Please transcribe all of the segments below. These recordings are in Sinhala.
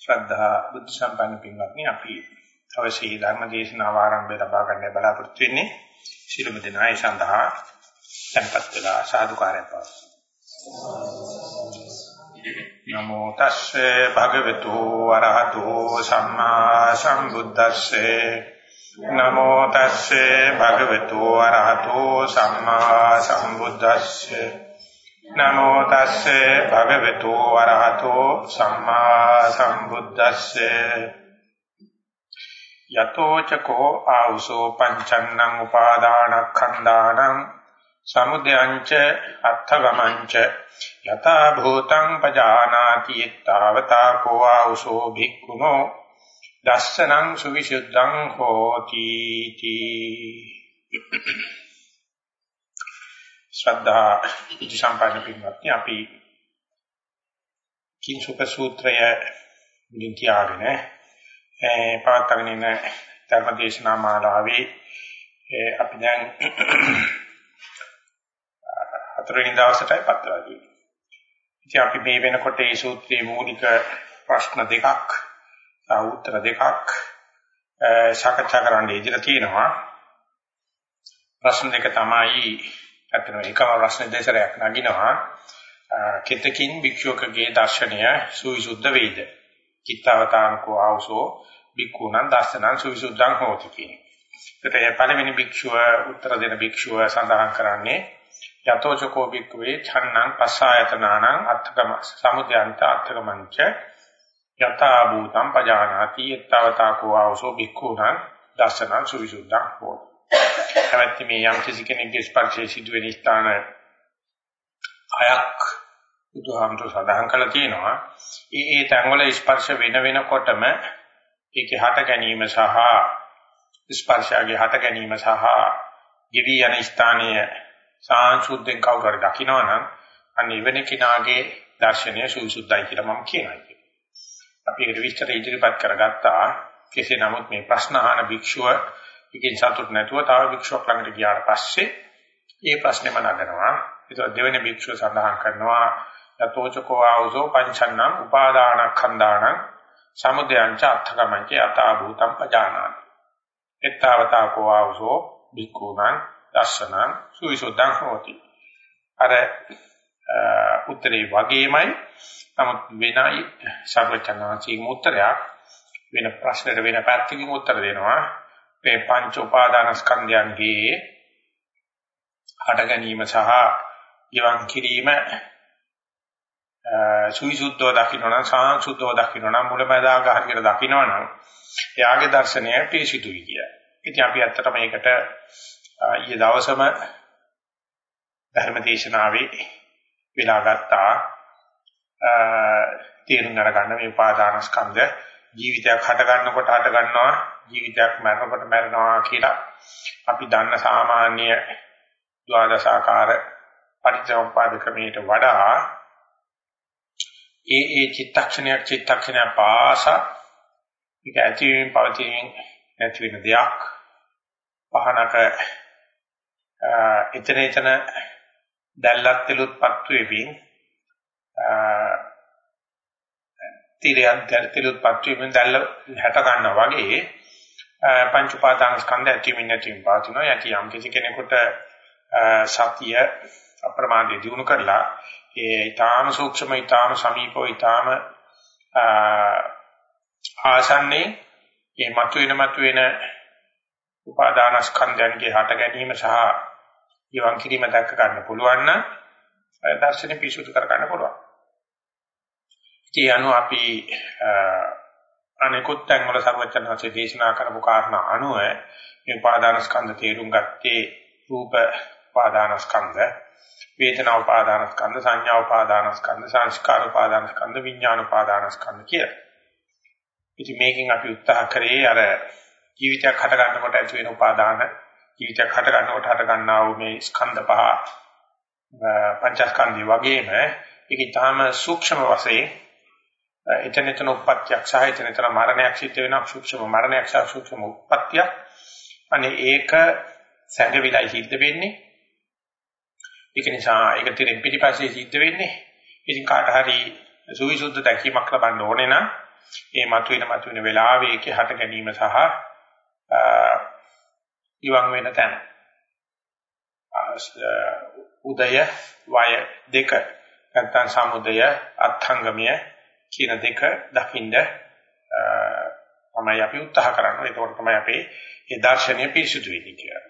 ශ්‍රද්ධා බුද්ධ සම්පන්න පින්වත්නි අපි අවශ්‍ය ධර්ම දේශනාව ආරම්භය ලබා ගන්න බලාපොරොත්තු වෙන්නේ. ශිළුම දිනයි සඳහා tempත් වෙලා සාදුකාරය පවතුන නමෝ තස්සේ භගවතු වරහතෝ සම්මා සම්බුද්දස්සේ. නමෝ තස්සේ භගවතු වරහතෝ සම්මා සම්බුද්දස්සේ. නමෝ තස්සේ භගවතු වරහතෝ සම්මා සම්බුද්දස්සේ. යතෝ චකෝ ආවසෝ පංචන්නං උපාදානක්ඛන්දානං සමුදයංච අත්ථගමංච. යතා භූතං පජානාති ඊතාවතා කෝ ආවසෝ භික්ඛුනෝ දස්සනං සුවිසුද්ධං හෝති. තී ශ්‍රද්ධා ඉති සම්පන්න පින්වත්නි අපි කිංසුක සූත්‍රය මුලින් තියාගෙන ඒ පවත්වාගෙන ඉන්න ධර්මදේශනා මාලාවේ අපි දැන් හතරවෙනි දවසටයි පත්වලාදී. ඉතින් අපි මේ වෙනකොට මේ සූත්‍රයේ මූලික ප්‍රශ්න දෙකක් උත්තර දෙකක් සාකච්ඡා කරන්න ඉදිරිය තියෙනවා. ප්‍රශ්න දෙක තමයි අතන එකම ප්‍රශ්න දෙසරයක් නගිනවා කෙතකින් භික්ෂුවකගේ දර්ශනය සුවිසුද්ධ වේද කිත්තවතානකෝ ආවසෝ භික්ඛුණං දර්ශනං සුවිසුද්ධං හෝති කියන්නේ. ඒකට පළවෙනි භික්ෂුව උත්තර දෙන භික්ෂුව සඳහන් කරන්නේ යතෝචකෝ භික්ඛවේ ඡන්නං පස්සායතනානං අත්ථකම සමුදයන්ත අත්ථකමංච යතා භූතං පජානාති යත්තවතාකෝ ආවසෝ භික්ඛුණං දර්ශනං සුවිසුද්ධං හෝති. හැවැත්ති මේ යම් කිසි කෙනෙක්ගේ ස්පර්ශයේ සිදුවෙන ස්ථාන හයක් බුදුහාමතු සඳහන් කළා තියෙනවා. ඒ ඒ තැන්වල ස්පර්ශ වෙන වෙනකොටම ඒකේ හට ගැනීම සහ ස්පර්ශයගේ හට ගැනීම සහ ගෙවි යන ස්ථානීය සාංශුද්ධෙන් කවුරු දකින්නවනම් අන්න ඉවෙන කිනාගේ දර්ශනය සුසුද්ධයි කියලා මම කියනවා. අපි ඒකට විස්තර ඉදිරිපත් කරගත්තා. කෙසේ නමුත් මේ ප්‍රශ්න අහන භික්ෂුව එකකින් සතුට නැතුව තව භික්ෂුවක් ළඟට ගියාට පස්සේ ඒ ප්‍රශ්නේම නගනවා. ඒක දෙවෙනි භික්ෂුව සඳහන් කරනවා යතෝචකෝ ආවසෝ පංචන්නම් උපාදානඛණ්ඩාණං සමුදයංච අත්ථකමංච යතා භූතං පජානාති. එත්තවතා කෝ ආවසෝ භික්ඛූණං දර්ශනං සුවිසුද්ධං හෝති. අර උත්තරේ වගේමයි නමුත් වෙනයි සර්වචනාචී උත්තරයක් වෙන ප්‍රශ්නෙට වෙන පැත්තකින් උත්තර දෙනවා මේ පංච උපාදානස්කන්ධයන්ගේ හට ගැනීම සහ ගිවන් කිරීම සුවිසුද්ධව දකින්නනම් සාංශුද්ධව දකින්නනම් මුලමදාග හරියට දකින්නනම් එයාගේ දර්ශනය පිළිසිතුයි කිය. ඉතින් අපි ඇත්තට මේකට ඊයේ දවසම ධර්මදේශනාවේ වෙලා ගත්තා තේරුම් අරගන්න මේ උපාදානස්කන්ධ ජීවිතයක් හට ගන්නකොට හට ගන්නවා ජීවිතයක් මරනකොට මරනවා කියලා අපි දන්න සාමාන්‍ය ද්වාදශාකාර පරිච්ඡේදපාද ක්‍රමයට වඩා ඒ ඒ චිත්තක්ෂණයක් චිත්තක්ෂණය පාස ඒක ඇතිවීම පවතින නැති වෙන දෙයක්. පහනක එතන එතන දැල්ලත් තෙලුත්පත් වෙමින් තිරයන් දැල්තිලුත්පත් වෙමින් දැල්ල හැට ගන්නවා වගේ පංච උපාදාන ස්කන්ධ ඇතිවෙමින් නැතිවෙමින් පවතිනවා යටි යම් කිසි කෙනෙකුට සතිය අප්‍රමාදයේ දිනු කරලා ඒ ඊටාම සූක්ෂම ඊටාම සමීපව ඊටාම ආසන්නේ මේ මතුවෙන මතුවෙන උපාදානස්කන්ධයන්ගේ හට ගැනීම සහ ඊවන් කිරීම දැක්ක ගන්න පුළුවන් නම් දර්ශනෙ පිසුදු කර ගන්න පුළුවන්. ඉතින් අනු අපි අනිකුත් තැන්වල සර්වචනanse දේශනා කරපු කාරණා අනුව මේ උපාදානස්කන්ධ තේරුම් ගත්තේ රූප උපාදානස්කන්ධ වේදනා උපාදානස්කන්ධ සංඥා උපාදානස්කන්ධ සංස්කාර උපාදානස්කන්ධ විඥාන උපාදානස්කන්ධ කියලා. ඉතින් මේකෙන් අපි උත්සාහ කරේ අර ජීවිතයක් හට ගන්නකොට ඇති වෙන උපාදාන ජීවිතයක් හට ගන්නකොට හට ගන්නා වූ මේ ස්කන්ධ පහ පංචස්කන්ධය වගේම ඒක ඊටාම සූක්ෂම වශයෙන් එතන එතන උප්පත්තියක් සහ එතන එතන මරණයක් සිද්ධ වෙනවා. සූක්ෂම මරණයක් සහ සූක්ෂම උප්පත්තියක්. අනේ ඒක සැඟවිලයි සිද්ධ වෙන්නේ. ඒක නිසා ඒක තිරින් පිටිපස්සේ සිද්ධ වෙන්නේ. ඉතින් කාට හරි සුවිසුද්ධ දැකීමක් ලබන්න ඕනේ නම් ඒ මතුවෙන මතුවෙන වෙලාවේ ඒකේ හට ගැනීම සහ ඉවන් වෙන තැන. උදය වය දෙක නැත්නම් සමුදය අත්ංගමය කියන දෙක දකින්න තමයි අපි උත්සාහ කරන්නේ. ඒකෝට තමයි අපේ ඒ දර්ශනීය පිරිසුදු වෙන්නේ කියලා.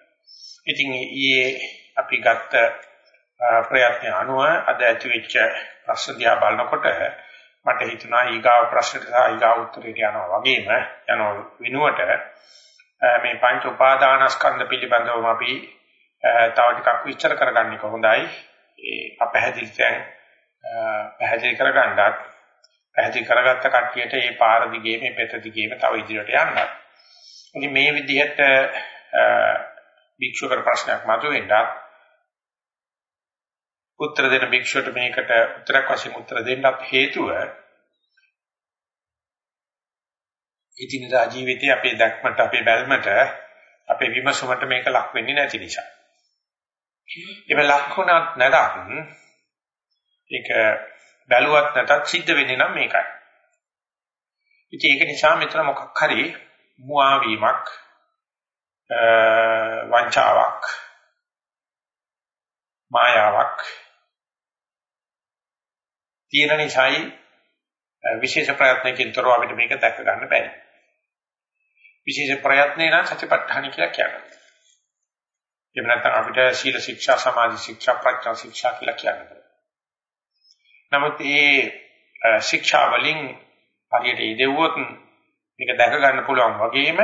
ඉතින් ඊයේ අපි ගත්ත ප්‍රයත්න අනුව අද ඇතිවෙච්ච ප්‍රශ්න දිහා බලනකොට මට හිතුණා ඊගාව ප්‍රශ්නට සහ ඊගාව උත්තරයට යනවා වගේම යනවා විනුවට මේ පංච උපාදානස්කන්ධ පිළිබඳව අපි තව ටිකක් විස්තර කරගන්න එක හොඳයි. ඒ අපහැදිලි තැන් පැහැදිලි කරගන්නත් පැහැදිලි කරගත්ත කට්ටියට මේ පාර දිගේ මේ පෙත දිගේම තව ඉදිරියට යන්න. ඉතින් මේ විදිහට භික්ෂුවකට ප්‍රශ්නයක් මතුවෙන්නත් උත්තර දෙන භික්ෂුවට මේකට උත්තරයක් වශයෙන් උත්තර දෙන්නත් හේතුව ඉදිනදා ජීවිතයේ අපේ දැක්මට අපේ බැල්මට අපේ විමසුමට මේක ලක් වෙන්නේ නැති නිසා. ඒක ලක්ුණත් නැතත් ඒක බැලුවත් නැතත් සිද්ධ වෙන්නේ නම් මේකයි. ඉතින් ඒක නිසා මෙතන මොකක් හරි මුවා වීමක් වංචාවක් මායාවක් තියෙන නිසායි විශේෂ ප්‍රයත්නකින් තොරව අපිට මේක දැක ගන්න බැහැ. විශේෂ ප්‍රයත්නේ නම් සතිපට්ඨාන කියලා කියනවා. එහෙම නැත්නම් අපිට සීල ශික්ෂා සමාධි ශික්ෂා ප්‍රඥා ශික්ෂා කියලා කියනවා. නමුත් මේ ශික්ෂා වලින් හරියට ඉදෙව්වොත් මේක දැක ගන්න පුළුවන් වගේම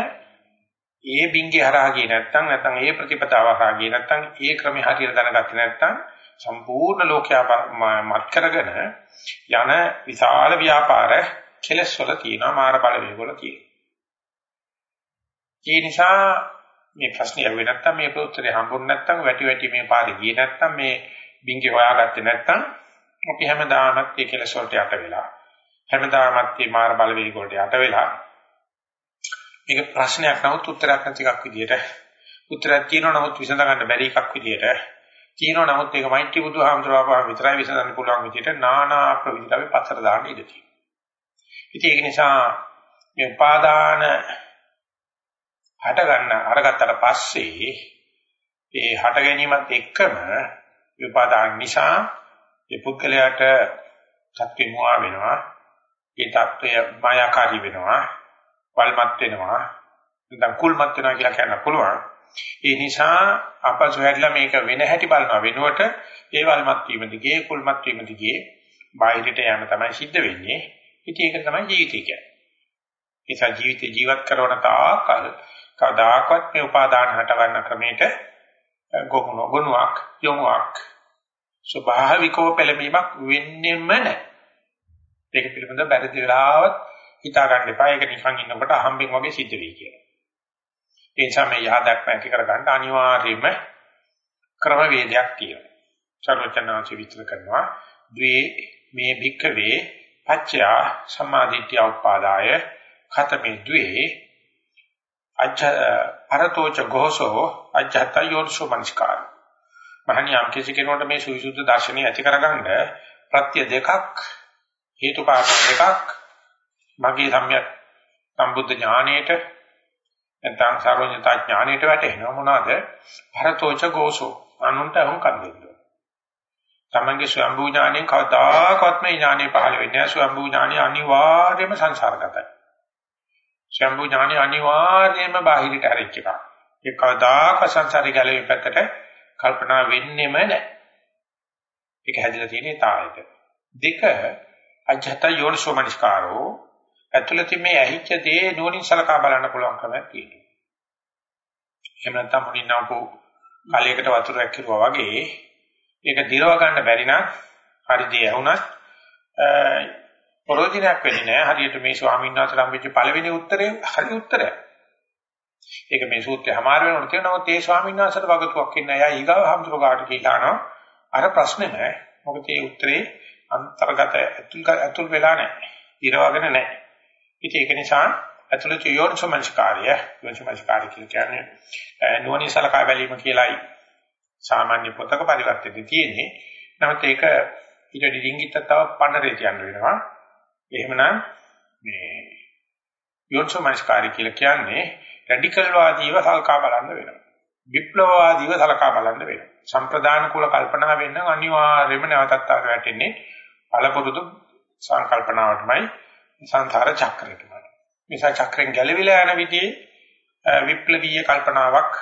ඒ බින්ගේ හරහා ගියේ නැත්නම් නැත්නම් ඒ ප්‍රතිපදාව හරහා ගියේ නැත්නම් ඒ ක්‍රමේ හරියට දැනගත්තේ නැත්නම් සම්පූර්ණ ලෝකයා මත් කරගෙන යන විශාල ව්‍යාපාර කෙලස් වල තියෙනවා මාර බලවේග වල තියෙනවා. ඒ නිසා මේ ප්‍රශ්නේ ඇහුවේ නැත්නම් මේ උත්තරේ හම්බුනේ නැත්නම් වැටි වැටි මේ පාරේ ගියේ නැත්නම් මේ බින්ගේ හොයාගත්තේ නැත්නම් අපි හැමදාමත් මේ කෙලස් වලට යට වෙලා හැමදාමත් මේ මාර බලවේග වලට යට වෙලා මේක ප්‍රශ්නයක් නමුත් උත්තරයක් නැති එකක් විදියට උත්තරයක් තියෙනවා නමුත් විසඳ ගන්න බැරි එකක් විදියට තියෙනවා නමුත් ඒක මෛත්‍රී බුදුහාමුදුරුවෝ විතරයි විසඳන්න පුළුවන් විදියට නානා ප්‍රවිධිත අපි පස්සට දාන්න ඉඩ තියෙනවා. ඉතින් ඒක නිසා මේ උපාදාන හට ගන්න අරගත්තට පස්සේ ඒ හට ගැනීමත් එක්කම විපාදාන නිසා ඒ පුද්ගලයාට සත්‍ය මුවා වෙනවා. ඒ தත්ත්වය මායාකාරී වෙනවා. වල්මත් වෙනවා. නැත්නම් කුල්මත් වෙනවා කියලා කියන්න පුළුවන්. ඒ නිසා අපසොයట్లా මේක වෙන හැටි බලනවා වෙනුවට ඒ වල්මත් වීම දිගේ කුල්මත් වීම දිගේ බාහිරට යෑම තමයි සිද්ධ වෙන්නේ. ඉතින් ඒක තමයි ජීවිතය කියන්නේ. ඒ නිසා ජීවිතය ජීවත් කරන තාකල් කවදාකවත් මේ උපාදාන හට ගන්න ක්‍රමයට ගොනුවක් යොමුක් ස්වභාවිකව පෙළඹීමක් වෙන්නෙම නැහැ. ඒක පිළිබඳව බැරි වෙලාවත් හිතා ගන්න එපා. ඒක නිකන් ඉන්නකොට අහම්බෙන් වගේ සිද්ධ වෙයි කියලා. ඒ නිසා මේ යහදක් නැති කර ගන්න අනිවාර්යයෙන්ම ක්‍රමවේදයක් තියෙනවා. සර්වචනාංශ විචාර කරනවා ද්වේ මේ භික්ඛවේ පච්චය සම්මාදිට්ඨිය උපාදාය ඛතමේ ද්වේ අච්ච පරතෝච ഘോഷෝ අච්චත යෝර්ෂෝ මනස්කාර මහණිය යම් කිසි කෙනෙකුට මේ සුවිසුද්ධ දර්ශනය ඇති කරගන්න ප්‍රත්‍ය දෙකක් හේතුකාරක දෙකක් මගේ සම්‍යක් සම්බුද්ධ ඥාණයට නැත්නම් සර්වඥතා ඥාණයට වැටෙනවා. මොනවාද? භරතෝච ഘോഷෝ අනුන්ට අහුම් කන් දෙන්න. තමන්ගේ ස්වයම්බු ඥාණයෙන් කවදාකවත් මේ ඥාණය පහළ වෙන්නේ නැහැ. ස්වයම්බු ඥාණය අනිවාර්යයෙන්ම සංසාරගතයි. ස්වයම්බු ඥාණය අනිවාර්යයෙන්ම බාහිරට හැරෙච්ච එකක්. ඒ කවදාක සංසාරේ ගැලවෙ පැත්තට කල්පනා වෙන්නෙම නැහැ. ඒක හැදිලා තියෙන්නේ තාලෙට. දෙක අජත යෝනිසෝමනිස්කාරෝ ඇතුළතින් මේ ඇහිච්ච දේ නුවණින් සලකා බලන්න පුළුවන් කමක් තියෙනවා. එහෙම නැත්නම් මුලින් නම්පු කලයකට වතුර ඇක්කිරුවා වගේ ඒක දිරව ගන්න බැරි නම් හරි දේ ඇහුණත් ප්‍රෝජනයක් වෙන්නේ නැහැ. හරියට මේ ස්වාමීන් වහන්සේ හම්බෙච්ච පළවෙනි උත්තරේ හරි උත්තරයක්. ඒක මේ සූත්‍රය හමාර වෙනකොට කියනවා තේ ස්වාමීන් වහන්සේට වගතුවක් ඉන්න අය ඊගාව හම්තුරු කාට කියලානවා අර ප්‍රශ්නේ නෑ මොකද ඒ උත්තරේ අන්තර්ගත ඇතුල් ඇතුල් වෙලා නෑ ඉරවගෙන නෑ ඉතින් ඒක නිසා ඇතුළත යෝනිසමංස්කාරය යෝනිසමංස්කාරය කියන්නේ නුවණින් සලකා බැලීම කියලායි සාමාන්‍ය පොතක පරිවර්තෙදි තියෙන්නේ. නමුත් ඒක ඊට ඩිංගිට තව පන්නරේ කියන්න වෙනවා. එහෙමනම් මේ යෝනිසෝමනස්කාරය කියලා කියන්නේ රැඩිකල් වාදීව සල්කා බලන්න වෙනවා. විප්ලවවාදීව සලකා බලන්න වෙනවා. සම්ප්‍රදාන කුල කල්පනා වෙන්න අනිවාර්යයෙන්ම නැවතත් ආර වැටෙන්නේ පළපුරුදු සංකල්පනාවටමයි සංසාර චක්‍රයටමයි. නිසා චක්‍රෙන් ගැලවිලා යන විදිහේ විප්ලවීය කල්පනාවක්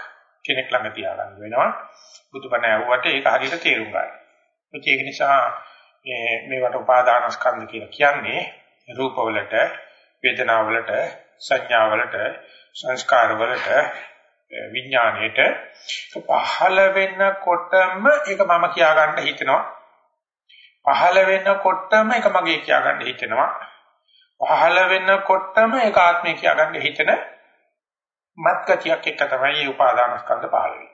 කෙනෙක් ළඟ තියාගන්න වෙනවා. බුදුබණ ඇහුවට ඒක හරියට තේරුම් ගන්න. ඒක නිසා මේ මේවට උපාදානස්කන්ධ කියලා කියන්නේ රූපවලට, වේදනාවලට, සංඥාවලට, සංස්කාරවලට, විඥාණයට පහළ වෙනකොටම ඒක මම කියා ගන්න හිතෙනවා. පහළ වෙනකොටම ඒක මගේ කියා ගන්න හිතෙනවා. පහළ වෙනකොටම ඒක ආත්මය කියා ගන්න හිතෙන මත්කතියක් එක තමයි මේ උපාදානස්කන්ධ පහළ වෙන්නේ.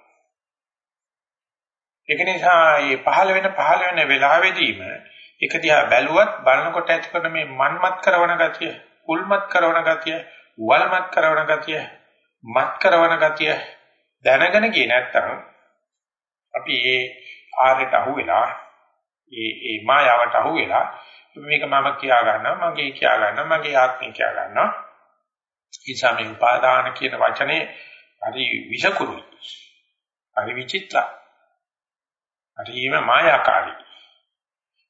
ඒක නිසා මේ පහළ වෙන පහළ වෙන වෙලාවෙදීම එක දිහා බැලුවත් බලනකොට ඇති කරන මේ මන්මත් කරන ගතිය, කුල්මත් කරන ගතිය, වල්මත් කරන ගතිය, මත් කරන ගතිය දැනගෙන ගියේ නැත්තම් අපි මේ ආරයට අහු වෙලා ඒ ඒ මායාවට අහු වෙලා මේක මම කියා ගන්නවා මගේ කියා ගන්නවා මගේ ආත්මය කියා ගන්නවා. නිසා මේ උපාදාන කියන වචනේ හරි විෂකුරුයි. හරි විචිත්‍රයි. හරිම මායාකාරී.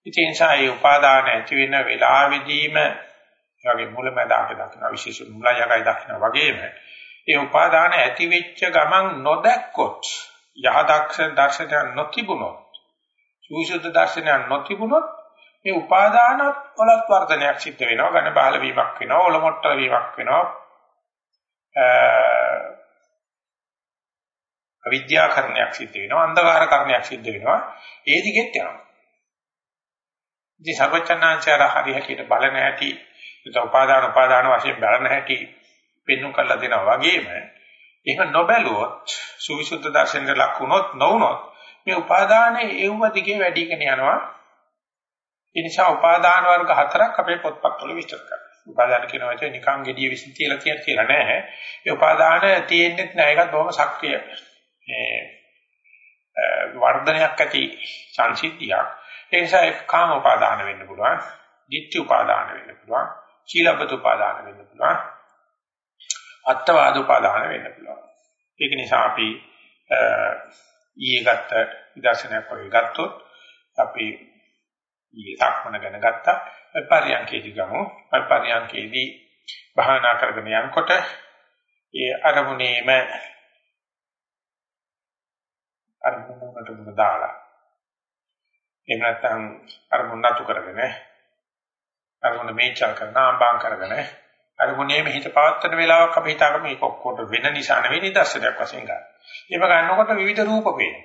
ඉතින් ඒ උපාදාන ඇති වෙන වෙලාවෙදීම වගේ මුලමදාක දක්න විශේෂ මුලයකයි දක්න වගේම. ඒ උපාදාන ඇති වෙච්ච ගමන් නොදැක්කොත් යහදක්ෂ දර්ශනය නොතිබුණොත් සූසුද්ධ දර්ශනය නොතිබුණොත් මේ උපාදාන වලත් වර්ධනයක් සිද්ධ වෙනවා. ඝන බහල වීමක් වෙනවා ඔලොමොට්ටල වීමක් වෙනවා. අවිද්‍යාකරණයක් සිද්ධ වෙනවා අන්ධකාරකරණයක් සිද්ධ වෙනවා. ඒ දිගෙත් යනවා. ඉතින් සර්වචනාංශයර හරියට බලන හැටි ඒක උපාදාන උපාදාන වශයෙන් බලන හැටි පෙන්වු කරලා දෙනවා. වගේම එහෙම නොබැලුවොත් සුවිසුද්ධ දර්ශනයට ලක් වුණොත් නොවුනොත් මේ උපාදානයේ ඒව දිගේ වැඩිගෙන යනවා. ඒ නිසා උපාදාන වර්ග හතරක් අපේ පොත්පත්වල විස්තර කරනවා උපාදාන කියන වචනේ නිකන් gediya විසින් තියලා කියන කියලා නෑ ඒ උපාදාන තියෙන්නේ නෑ. ඒකත් බොහොම සක්‍රිය මේ වර්ධනයක් ඇති සංසිද්ධියක්. ඒ නිසා ඒක කාම උපාදාන වෙන්න පුළුවන්. ditthi උපාදාන වෙන්න පුළුවන්. සීලබ්බත උපාදාන වෙන්න පුළුවන් අත්වාද උපාදාන වෙන්න පුළුවන්. ඒක නිසා අපි ඊයේ ගත්ත විදර්ශනයක් වගේ ගත්තොත් අපි ඊයේ සක්මන ගැන ගත්තා. පරියන්කේදී ගමු. පරියන්කේදී භාවනා කරගෙන යනකොට ඒ අරමුණේම අරමුණකට මුණ දාලා එහෙම නැත්නම් අරමුණ නතු කරගෙන අරමුණ මේචල් කරන ආම්බාම් කරගෙන අරමුණේම හිත පවත්තන වෙලාවක් අපි හිතාගමු මේක ඔක්කොට වෙන නිසා නෙවෙයි නිදර්ශනයක් වශයෙන් ගන්න. ඒක ගන්නකොට විවිධ රූප පේනවා.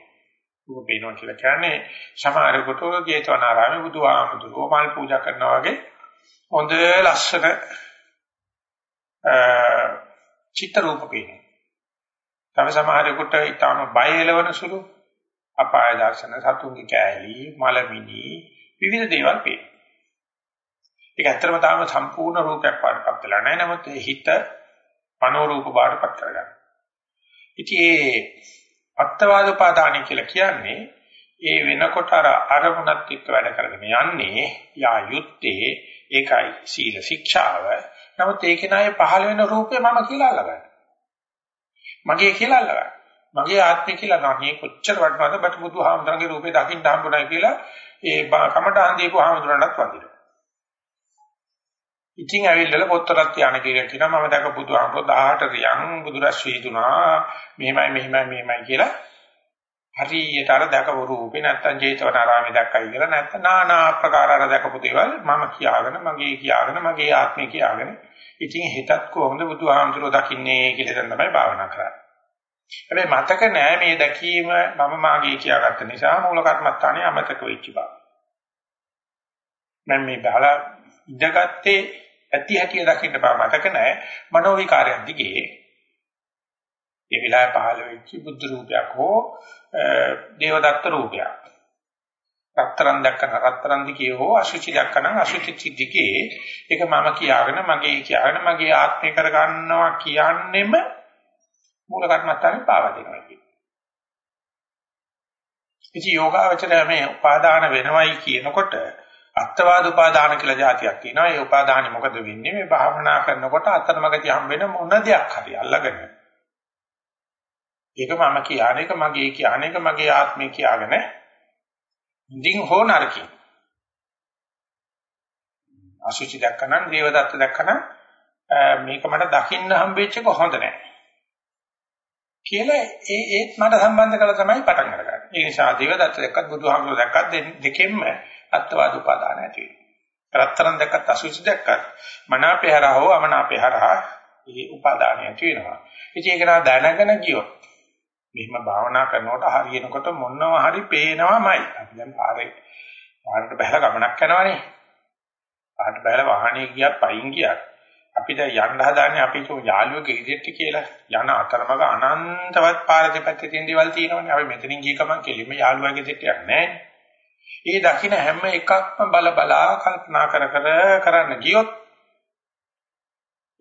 රූප පේනවා කියලා කියන්නේ සමහරකට ජේතවනාරාමේ බුදුහාමුදුරුවෝ මල් පූජා කරනවා වගේ හොඳ ලස්සන චිත්‍ර රූප පේනවා. තව සමහරකට ඊටම බය එලවන සුළු අපාය දර්ශන සතුන්ගේ කෑලි මලමිනි විවිධ දේවල් පේනවා. ඒක ඇත්තටම තාම සම්පූර්ණ රූපයක් පාඩපත් වෙලා නැහැ. නමුත් හිත මනෝ රූප පාඩපත් කරගන්න. ඉතින් ඒ අත්වාද උපාදානයි කියලා කියන්නේ ඒ වෙනකොට අර අරමුණත් එක්ක වැඩ කරගෙන යන්නේ යා යුත්තේ ඒකයි සීල ශික්ෂාව. නමුත් ඒකේ නායේ පහළ වෙන රූපේ මම කියලා අල්ලගන්න. මගේ කියලා අල්ලගන්න. මගේ ආත්මය කියලා නැහැ කොච්චර වටනවද බට බුදුහාමුදුරන්ගේ රූපේ දකින්න හම්බුනායි කියලා ඒ කමටහන් දීපු හාමුදුරන්ටත් වදිනවා. ඉතින් ඇවිල්ලා පොත්තරක් තියාන කියලා කියනවා. මම දැක බුදුහාමුදුරුවෝ 18 රියන් බුදුරස් වේදුනා මෙහෙමයි මෙහෙමයි මෙහෙමයි කියලා. හරියට අර දැකපු රූපේ නැත්තම් ජේතවනාරාමේ දැක්කයි කියලා. නැත්තම් নানা ආකාර අර දැකපු දේවල් මම කියාගෙන මගේ කියාගෙන මගේ ආත්මය කියාගෙන. ඉතින් හිතත් කොහොමද බුදුහාමුදුරුවෝ දකින්නේ කියලා දැන් තමයි භාවනා කරන්නේ. හැබැයි මතක නෑ මේ දැකීම මම මාගේ කියාගත්ත නිසා මූල කර්මස්ථානේ අමතක වෙච්ච බව. මම මේ බහලා ඉඳගත්තේ ඇති හැටි දකින්න බා මතක නැහැ. මනෝ විකාරයක් දිගේ. ඒ විලාය පහළ වෙච්ච බුද්ධ රූපයක් හෝ දේවදත්ත රූපයක්. රත්තරන් දැක්කන රත්තරන් දිගේ හෝ අසුචි දැක්කන අසුචි දිගේ. ඒක මම කියාගෙන මගේ කියාගෙන මගේ ආත්මය කර ගන්නවා කියන්නෙම මූල කර්මස්ථානේ පාවා දෙනවා කියන්නේ. ඉති යෝගාවචරය මේ උපාදාන වෙනවයි කියනකොට අත්වාද උපාදාන කියලා જાතියක් තියෙනවා. ඒ උපාදානෙ මොකද වෙන්නේ? මේ භාවනා කරනකොට අතරමඟදී හම්බෙන මොන දෙයක් හරි අල්ලගෙන. ඒක මම කියන එක මගේ කියන එක මගේ ආත්මය කියාගෙන ඉඳින් හෝ නරකින්. අසුචි දැක්කනම් දේවදත්ත දැක්කනම් මේක මට දකින්න හම්බෙච්ච එක හොඳ නැහැ. කියලා ඒ ඒත් මට සම්බන්ධ කරලා තමයි පටන් අරගන්නේ. ඒ නිසා දේවදත්ත දැක්කත් බුදුහාමුදුරුවෝ දැක්කත් දෙකෙන්ම අත්වාද උපාදාන ඇති වෙනවා. රත්තරන් දැක්කත් අසුචි දැක්කත් මනාපේ හරහා හෝ අමනාපේ හරහා මේ උපාදානය ඇති වෙනවා. ඉතින් ඒක නා දැනගෙන ගියොත් මෙහිම භාවනා කරනකොට හරියනකොට මොනවා හරි පේනවාමයි. අපි දැන් පාරේ පාරට බහලා ගමනක් යනවානේ. පාරට බහලා වාහනේ ගියත් පයින් ගියත් අපි දැන් යන්න හදාන්නේ අපි කිව්ව යාළුවගේ ඉදිරියට කියලා යන අතරමඟ අනන්තවත් පාර දෙපැත්තේ තියෙන දේවල් තියෙනවනේ. අපි මෙතනින් ගිය ගමන් කෙලින්ම යාළුවගේ ඉදිරියට යන්නේ නැහැ. ඒ දකින්න හැම එකක්ම බල බලා කල්පනා කර කර කරන්න ගියොත්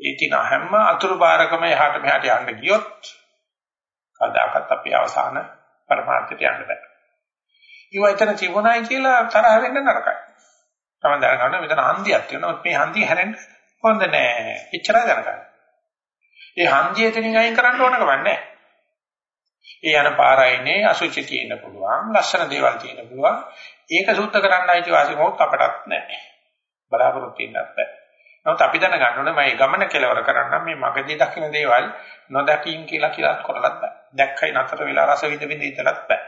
ඒ තින හැම අතුරු බාරකම එහාට මෙහාට යන්න ගියොත් කවදාකවත් අපි අවසාන පරමාර්ථයට යන්න බෑ. ඊව එතන තිබුණයි කියලා තරහ වෙන්න නරකයි. තමයි දැනගන්න මෙතන හන්දියක් තියෙනවා. මේ හන්දිය හැරෙන්න හොඳ නෑ. එච්චරයි දැනගන්න. ඒ හන්දිය එතනින් අයින් කරන්න ඕන කමක් නෑ. ඒ යන පාරයිනේ අසුචි තියෙන්න පුළුවන්, ලස්සන දේවල් තියෙන්න පුළුවන්. ඒක සූත්‍ර කරන්න අයිති වාසියමොත් අපටත් නැහැ. බලාපොරොත්තු වෙන්නත් බෑ. නමුත් අපි දැනගන්න ඕනේ මම ගමන කෙලවර කරන්න මේ මගදී දකින්න දේවල් නොදකින් කියලා කියලාත් කරලත් බෑ. දැක්කයි නතර වෙලා රස විඳ විඳ ඉතලත් බෑ.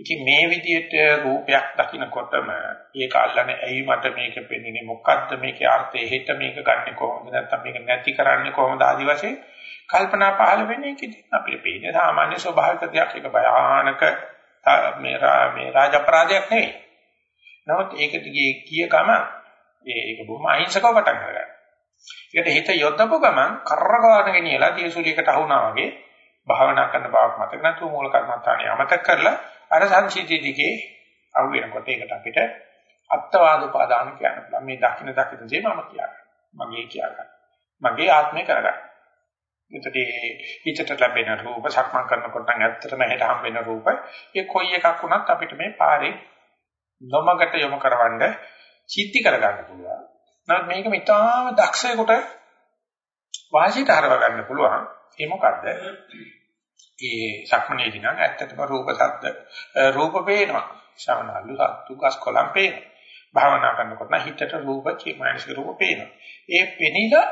ඉතින් මේ විදිහට රූපයක් දකින්නකොටම ඒක අල්ලන්නේ ඇයි මට මේක පෙන්න්නේ මොකද්ද මේකේ අර්ථය? හෙට මේක ගන්නෙ කොහොමද? නැත්නම් මේක නැති කරන්නේ කොහොමද ආදි වශයෙන්? කල්පනා පහළ වෙන්නේ කිසි අපිට පේන්නේ සාමාන්‍ය ස්වභාවික දෙයක්. එක භයානක මේ මේ රාජ අපරාධයක් නෙවෙයි. නමුත් ඒකට ගියේ කිය ගම ඒක බොහොම අහිංසකව පටන් ගන්නවා. ඒකට හිත යොදපු ගමන් කරරගාන ගෙනියලා තියසුලියකට අහුණා වගේ භාවනා කරන බවක් මතක නැතුව මූල කර්මස්ථානිය අමතක කරලා අර සංසිද්ධිය දිගේ අහු වෙනකොට ඒකට අපිට අත්වාද උපාදාන කියන්න පුළුවන්. මේ දකින්න දකින්න දේ මම කියාගන්න. මගේ කියාගන්න. මගේ ආත්මය කරගන්න. එතකොට හිතට ලැබෙන රූප සක්මන් කරනකොට නම් ඇත්තටම හිත හම් වෙන රූප ඒ කොයි එකක් වුණත් අපිට මේ පාරේ නොමගට යොමු කරවන්න සිද්ධි කරගන්න පුළුවන්. නමුත් මේක මිතාම දක්ෂයෙකුට වාසියට හරව ගන්න පුළුවන්. ඒ මොකද්ද? ඒ සක්මනේදී නම් ඇත්තටම රූප ශබ්ද රූප පේනවා. ශවනල්ලු සත්තු ගස් කොළන් පේනවා. භාවනා කරනකොට නම් හිතට රූප චේතනානික රූප පේනවා. ඒ පෙනිලා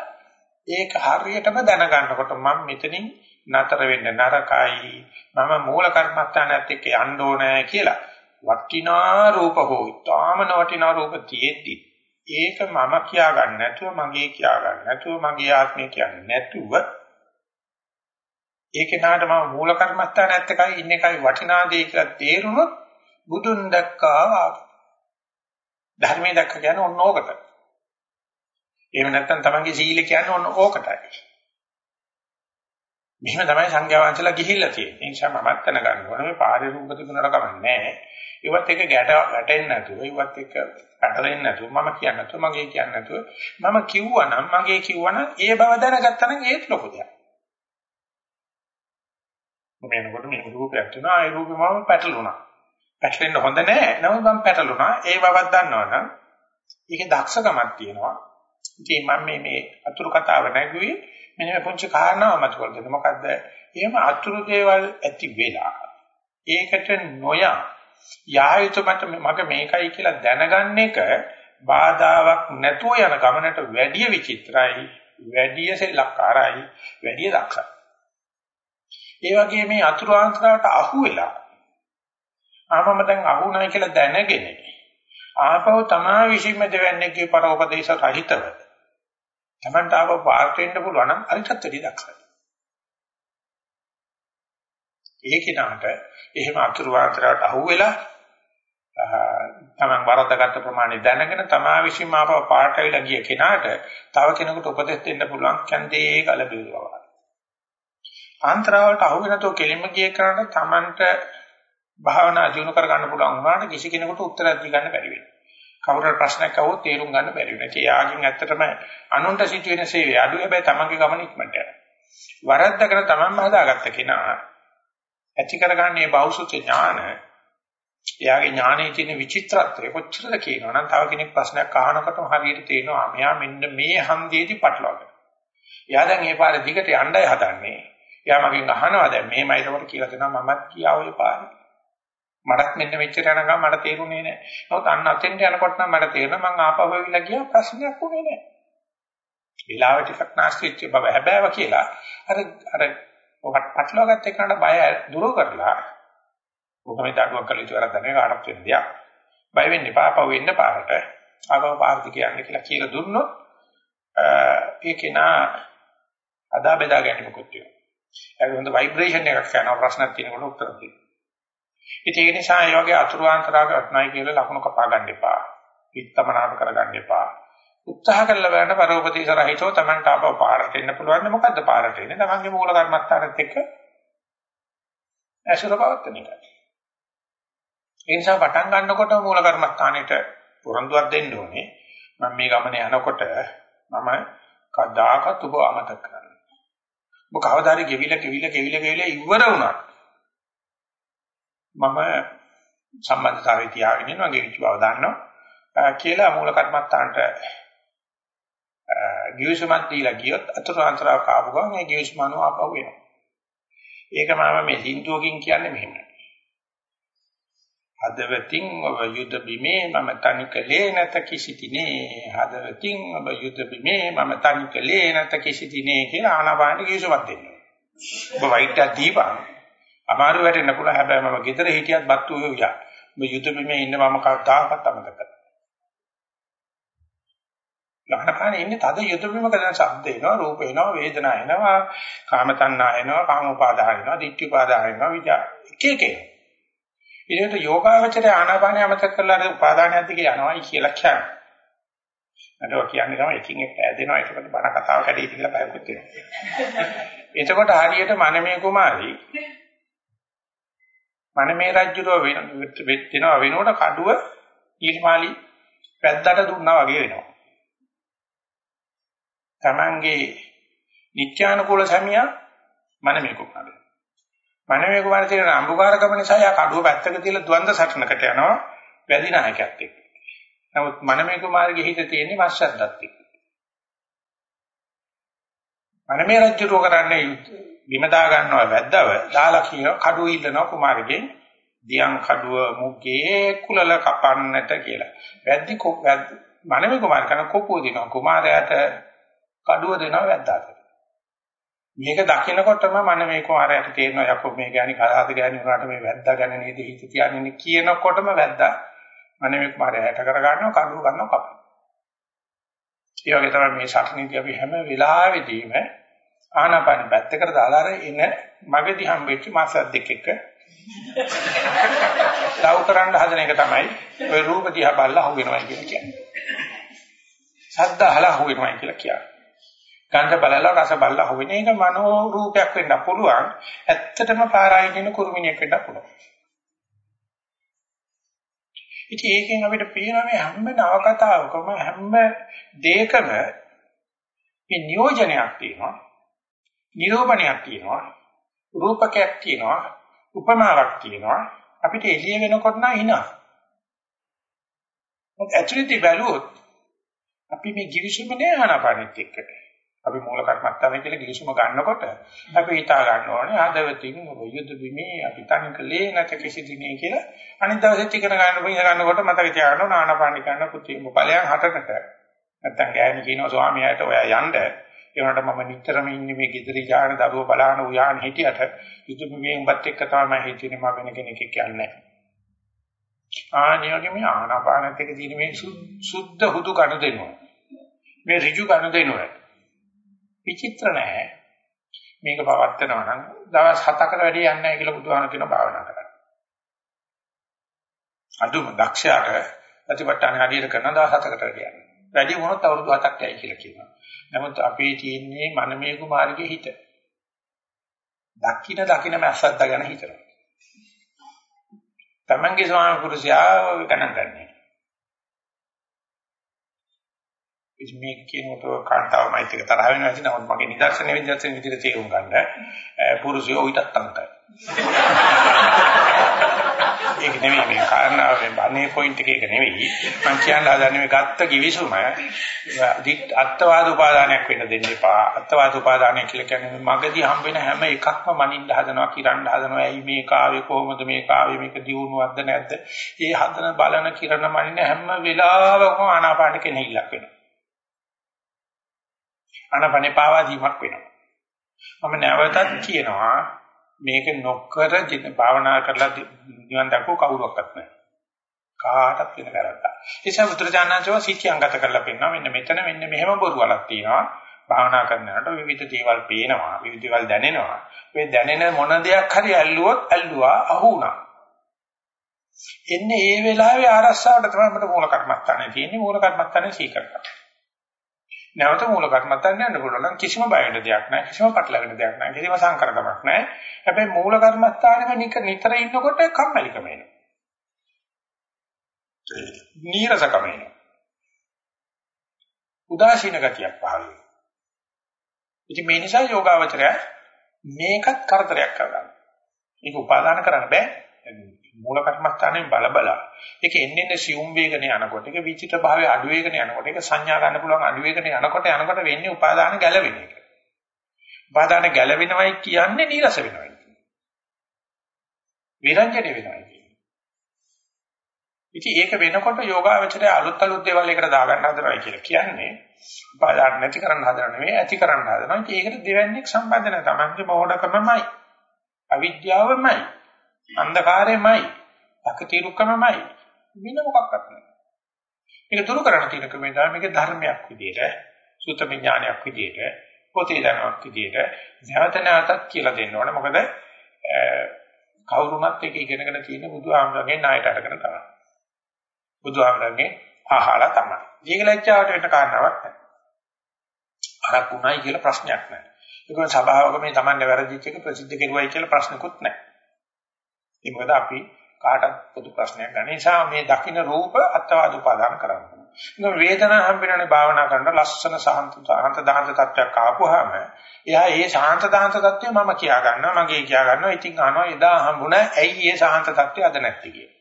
ඒක හරියටම දැනගන්නකොට මම මෙතනින් නතර වෙන්න නරකයි මම මූල කර්මස්ථානයත් එක්ක යන්න ඕනේ කියලා වටිනා රූප හෝ තාම නොවටිනා රූප තියෙද්දි ඒක මම කියා ගන්න නැතුව මගේ කියා ගන්න නැතුව මගේ ආත්මය කියන්නේ නැතුව ඒක නාට මම මූල කර්මස්ථානයත් එක්කයි ඉන්න එකයි වටිනා දේ කියලා තේරුනොත් බුදුන් දැක්කා ධර්මයේ දැක්ක කියන්නේ ඔන්න ඕකට එහෙම නැත්නම් තමන්ගේ සීල කියන්නේ ඔන්න ඕකටයි. මෙහෙම තමයි සංඝයා වහන්සේලා ගිහිල්ලා තියෙන්නේ. ඒ නිසා මමත් දැනගන්න ඕනේ මේ පාරේ රූප තිබුණාට කමන්නේ ඒවත් එක ගැට වැටෙන්නේ නැතුව, ඒවත් එක පැටලෙන්නේ නැතුව, මම කියන්නේ නැතුව, මගේ කියන්නේ නැතුව, මම කිව්වනම්, මගේ කිව්වනම් ඒ බව දැනගත්තා නම් ඒත් ලොකු දෙයක්. මෙන්නකොට මේ රූපයක් තුනා, ඒ රූපෙ මම පැටලුණා. පැටලෙන්න හොඳ නැහැ. නමුත් මම පැටලුණා. ඒ බවක් දන්නවනම් ඒකේ දක්ෂකමක් තියෙනවා. ඉතින් මම මේ මේ අතුරු කතාව නැගුවේ මෙන්න මේ පුංචි කාරණාව මත කරගෙන මොකද්ද? එහෙම අතුරු දේවල් ඇති වෙලා ඒකට නොයා යායුතු මට මග මේකයි කියලා දැනගන්න එක බාධාවක් නැතුව යන ගමනට වැඩි විචිත්‍රයි වැඩි සෙල්ලක්කාරයි වැඩි දක්ෂයි. ඒ වගේ මේ අතුරු ආන්තරාවට අහු වෙලා. ආපම දැන් අහුණයි කියලා දැනගෙන ආපහු තමා විශ්ීම දෙවන්නේගේ පරෝපදේශ රහිතව. තමන්ට ආව පාර්ට වෙන්න පුළුවන් නම් අරිටත් වැඩි දක්ෂයි. ඒ කිනාට එහෙම අතුරු වාතරයට අහුවෙලා තමන් වරද්දාගත්ත ප්‍රමාණය දැනගෙන තමා විශ්ීම ආපහු පාර්ට වෙලා ගිය කෙනාට තව කෙනෙකුට උපදෙස් දෙන්න පුළුවන් කන්දේ ගලබිනවා. ආන්තරාවලට අහුවෙනතෝ කෙලින්ම ගිය කරාට තමන්ට භාවනා දිනු කර ගන්න පුළුවන් වුණාට කිසි කෙනෙකුට උත්තරයක් දී ගන්න බැරි වෙනවා. කවුරුහරි ප්‍රශ්නයක් අහුවොත් තේරුම් ගන්න බැරි වෙනවා. ඒ යාගින් ඇත්තටම අනුන්ට සිදුවෙන සේවය අඩු හැබැයි තමන්ගේ ගමන ඉක්මනට යනවා. වරද්දගෙන තමන්ම හදාගත්ත කෙනා ඇති කරගන්නේ බෞසුත ඥාන එයාගේ ඥානයේ තියෙන විචිත්‍රත්වය කොච්චරද කියනවනම් තව කෙනෙක් ප්‍රශ්නයක් අහනකොටම හරියට තේරෙනවා මෙයා මෙන්න මේ හන්දියේදී පටලවාගෙන. එයා දැන් මේ පාරේ දිගට යන්නයි හදන්නේ. එයා මගෙන් අහනවා දැන් මෙහෙමයි ඒකට කියලා දෙනවා මමත් කියා ඔය පාරේ. මටත් මෙන්න මෙච්චර යනකම් මට තේරුනේ නැහැ. නමුත් අන්න අතෙන්ට යනකොට නම් මට තේරෙනවා මං ආපහු වෙලා ගියා ප්‍රශ්නයක් උනේ නැහැ. විලාව ටිකක් නැස්තිච්ච බව හැබෑව කියලා අර අර ඔකට පටලවාගත්ත එකට බය දුරු කරලා කොහොමද දඩුවක් කළ යුතු කරද්ද නේ කාටවත් වෙන දෙයක්. බය වෙන්න එපා ආපහු එන්න පාරට. ආපහු පාරට කියන්නේ කියලා කියලා දුන්නොත් ඒකේ නා අදා බෙදා ගැනීමකුත් වෙනවා. ඒක හොඳ ভাইබ්‍රේෂන් එකක් යනවා ප්‍රශ්නක් තියෙනකොට උත්තර දෙන්න. ඉතින් ඒ නිසා මේ වගේ අතුරු ආන්තරාගයක් නැහැ කියලා ලකුණු කපා ගන්න එපා. පිටතමනාප කරගන්න එපා. උත්සාහ කරලා බලන්න පරෝපති සරහිතෝ Tamanට ආපහු පාරට එන්න පුළුවන් මොකද්ද පාරට එන්නේ? Tamanගේ මූල කර්මස්ථානෙත් එක්ක ඇසුර පවත්තන එක. ඒ නිසා පටන් ගන්නකොට මූල කර්මස්ථානෙට පුරන්දුවක් දෙන්න ඕනේ. මම මේ ගමනේ යනකොට මම කදාකත් ඔබ අමතක කරන්න. ඔබ කවදාරි ගෙවිලා ගෙවිලා ගෙවිලා ගෙවිලා ඉවර වුණා. මම සම්බන්ධතාවය තියාගෙන ඉන්නවා ගෙවිච්ච බව දන්නවා කියලා මූල කර්මත්තාන්ට ගිවිසුමක් දීලා ගියොත් අතුරු අන්තරාව කාපු ගමන් ඒ ගිවිසුම අනුව ආපහු වෙනවා. ඒක මම මේ සින්දුවකින් කියන්නේ මෙහෙමයි. හදවතින් ඔබ යුද බිමේ මම තනිකලේ නැත කිසිතිනේ හදවතින් ඔබ යුද බිමේ මම තනිකලේ නැත කිසිතිනේ කියලා ආනාපානෙ ගිවිසුමක් දෙන්න. ඔබ වයිට් එකක් දීපන් අමාරු වැටෙන්න පුළුවන් හැබැයි මම ගෙදර හිටියත් බත්තු වෙවියා. මේ යුද බිමේ ඉන්න මම කවදාකවත් අමතක කරන්නේ. ලහනපානේ ඉන්නේ තද යුද බිමක දැන් ශබ්ද එනවා, රූප එනවා, වේදනා එනවා, කාම තණ්හා එනවා, කාම උපාදාන එනවා, ditthi උපාදාන එනවා, විචා එක එක එනවා. ඊට යෝගාවචරය ආනාපානය අමතක කරලා උපාදානයක් දිගේ යනවායි කියලා කියන්නේ. නඩෝ කියන්නේ තමයි එකින් එක ඇදෙනවා ඒකට බණ කතාව කැඩී කියලා බයකුත් වෙනවා. එතකොට හරියට මනමේ කුමාරී මනමේ රජුරෝ වෙනවා වෙනකොට කඩුව ඊර්මාලි පැද්දට දුන්නා වගේ වෙනවා. Tamange නිත්‍යානුකූල සමියා මනමේ කුමාරය. මනමේ කුමාරය කියන අඹුකාරකම නිසා යා කඩුව පැත්තක තියලා ද්වන්ද සටනකට යනවා වැදි නායකයෙක් එක්ක. නමුත් මනමේ කුමාරගේ හිත තියෙන්නේ මස්සද්දත් එක්ක. මනමේ රජුරෝ කරන්නේ බිම දා ගන්නවා වැද්දව දාලා කියන කඩුව ඉල්ලනවා කුමාරගෙන් දියන් කඩුව මුගේ කුලල කපන්නට කියලා. වැද්දි මනමේ කුමාර කන කොපුව දෙනවා කුමාරයාට කඩුව දෙනවා වැද්දාට. මේක දකිනකොටම මනමේ කුමාරයාට තේරෙනවා යකෝ මේ ගෑණි කලාද ගෑණි උනාට මේ වැද්දා ගැන නේද හිත තියන්නේ කියනකොටම වැද්දා මනමේ කුමාරයා හැට කර ගන්නවා කඩුව ගන්නවා කපනවා. ඒ වගේ තමයි මේ සටනේදී අපි හැම වෙලාවෙදීම ආනාපාන පැත්තකට දාලා එන මගදී හම්බෙච්ච මාසයක් දෙක එක ලව් කරන්න හදන එක තමයි ඔය රූප දිහා බලලා හු වෙනවා කියලා කියන්නේ. ශබ්ද අහලා හු වෙනවා කියලා කියන්නේ. ගන්ධ බලලා රස බලලා හු වෙන එක මනෝ රූපයක් වෙන්න පුළුවන්. ඇත්තටම පාරායි කියන කුරුමිනියක් වෙන්න පුළුවන්. ඉතින් ඒකෙන් අපිට පේනවා මේ හැම නවකතාවකම හැම දෙයකම මේ නියෝජනයක් තියෙනවා. නිරූපණයක් තියෙනවා. රූපකයක් තියෙනවා. උපමාවක් තියෙනවා. අපිට එළිය වෙනකොට නම් hina. මොකද ඇතුළතදී බැලුවොත් අපි මේ givisuma නෑ ආනාපානෙත් එක්ක. අපි මූල කර්මත්තානේ කියලා givisuma ගන්නකොට අපි හිතා ගන්න ඕනේ ආදවතින් යුද බිමේ අපි තනිකලේ නැත කිසි දිනේ කියලා අනිත් දවසෙත් ඉගෙන ගන්න බින ගන්නකොට මතක තියාගන්න ආනාපානි කරන පුතේ මොකලයන් හතකට. නැත්තම් ගෑණි කියනවා ස්වාමියාට ඔයා යන්න. ඒ වුණාට මම නිතරම ඉන්නේ මේ gidri යාන දරුව බලහන උයාන හිටියට. යුතුය මේ උඹත් එක්ක තමයි හිටින්නේ මම වෙන කෙනෙක් කියන්නේ ආනිය වගේ මේ ආනාපානත් එක්ක තියෙන මේ සුද්ධ හුදු කණ දෙනවා මේ ඍජු කණ දෙනවා විචිත්‍ර නැහැ මේක පවත්නවා නම් දවස් 7කට වැඩි යන්නේ නැහැ කියලා බුදුහාම කියන භාවනා කරන්න අදුම දක්ෂයාට ප්‍රතිපත්තන හරියට කරන දවස් 7කට වැඩි යන්නේ වැඩි වුණොත් අවුරුදු 7ක් යයි කියලා කියනවා නමුත් අපේ තියෙන්නේ මනමේ කුමාරගේ හිත. දක්ෂින දකින්න මැස්සද්ද ගැන හිතනවා. තමන්ගේ ස්වාමි පුරුෂයා ගණන් ගන්නෑ. ඉතින් මේ කියනකොට කාන්තාවමයි එක තරහ වෙනවා නැති නමුත් මගේ නිදර්ශන විද්‍යාවෙන් විදිහට තේරුම් ගන්න පුරුෂයෝ ඊටත් තමයි. ඒක නෙමෙයි මේ කාරණාව මේ බන්නේ පොයින්ට් එක ඒක නෙවෙයි. මම කියන්න හදන්නේ මේ ගත්ත කිවිසුම අත්වාද උපාදානයක් වෙන්න දෙන්න එපා. අත්වාද උපාදානය කියලා කියන්නේ මගදී හම්බ වෙන හැම එකක්ම මනින්න හදනවා, කිරන්න හදනවා. ඇයි මේ කාවේ කොහොමද මේ කාවේ මේක දියුණුවක්ද නැද්ද? ඒ හදන බලන කිරණ මනින්න හැම වෙලාවකම ආනාපාන කෙනෙහිලක් වෙනවා. ආනාපානේ පාවා දීමක් වෙනවා. මම නැවතත් කියනවා මේක නොකර භාවනා කරලා නිවන් දක්ව කවුරක්වත් නැහැ. කාටත් වෙන කරත්තා. ඒ නිසා බුදුරජාණන්සේව සිත්‍යංගත කරලා පෙන්නනවා මෙන්න මෙතන මෙන්න මෙහෙම බොරුවලක් තියෙනවා. භාවනා කරනකොට විවිධ දේවල් පේනවා, විවිධ දේවල් දැනෙනවා. මේ දැනෙන මොන දෙයක් හරි ඇල්ලුවොත් ඇල්ලුවා අහු වුණා. එන්නේ ඒ වෙලාවේ ආරස්සාවට තමයි අපිට මූල කර්මස්ථානේ තියෙන්නේ මූල කර්මස්ථානේ සීකරනවා. නැවත මූල කර්මත්තන් යන්න පුළුවන් නම් කිසිම බය වෙන දෙයක් නැහැ කිසිම පටලැවෙන දෙයක් නැහැ කිසිම සංකරකමක් නැහැ. හැබැයි මූල කර්මස්ථානෙක නිතර ඉන්නකොට කම්මැලිකම එනවා. නීරසකම එනවා. උදාසීන ගතියක් පහළ වෙනවා. ඉතින් මේ නිසා යෝගාවචරය මේකත් කරදරයක් කරගන්න මේක උපාදාන කරන්න බෑ. මූල කර්මස්ථානයෙන් බල බල ඒක එන්නේ එන්නේ සියුම් වේගන යනකොට ඒක විචිත භාවයේ අඩු වේගන යනකොට ඒක සංඥා ගන්න පුළුවන් අඩු වේගන යනකොට යනකොට වෙන්නේ උපාදාන ගැලවෙන එක. උපාදාන ගැලවෙනවයි කියන්නේ නීරස වෙනවයි. විරංජනේ වෙනවයි කියන්නේ. ඉතින් ඒක වෙනකොට යෝගාවචරය අලුත් අලුත් දේවල් එකට දාගන්න හදනවා කියලා කියන්නේ උපාදාන නැති කරන්න හදන නෙවෙයි ඇති කරන්න හදනවා. ඉතින් ඒකට දෙවන්නේක් සම්බන්ධ නැහැ. Tamange මොඩකමමයි. අවිද්‍යාවමයි. අන්ධකාරයමයි, අකතිරුක්කමමයි වෙන මොකක්වත් නැහැ. මේක දුරු කරන්න තියෙන ක්‍රමය තමයි මේක ධර්මයක් විදියට, සූත්‍ර විඥානයක් විදියට, පොතේ දැනුමක් විදියට නැවත නැවතත් කියලා දෙන්න ඕනේ. මොකද කවුරුමත් ඒක ඉගෙනගෙන තියෙන බුදුහාමරගේ ණයට අරගෙන තමයි. බුදුහාමරගේ අහලා තමයි. ජීගලච්චාවට වෙන කාරණාවක් නැහැ. අරක් උණයි කියලා ප්‍රශ්නයක් නැහැ. ඒක සභාවක මේ Tamande වැරදිච්ච එක ප්‍රසිද්ධ කෙරුවයි කියලා ප්‍රශ්නකුත් නැහැ. ඒ මොකද අපි කාටත් පොදු ප්‍රශ්නයක් ගන්න නිසා මේ දකින්න රූප අත්වාද උපාදාන කරන්නේ. ඒක වේදනාව හම්බෙනනේ භාවනා කරනකොට ලස්සන සාන්ත සාන්ත දාන්ත තත්වයක් ආපුවාම එයා ඒ සාන්ත දාන්ත තත්වය මම කියා ගන්නවා මගේ කියා ගන්නවා ඉතින් අහනවා එදා හම්බුණා ඇයි ඒ සාන්ත තත්වය අද නැත්තේ කියලා.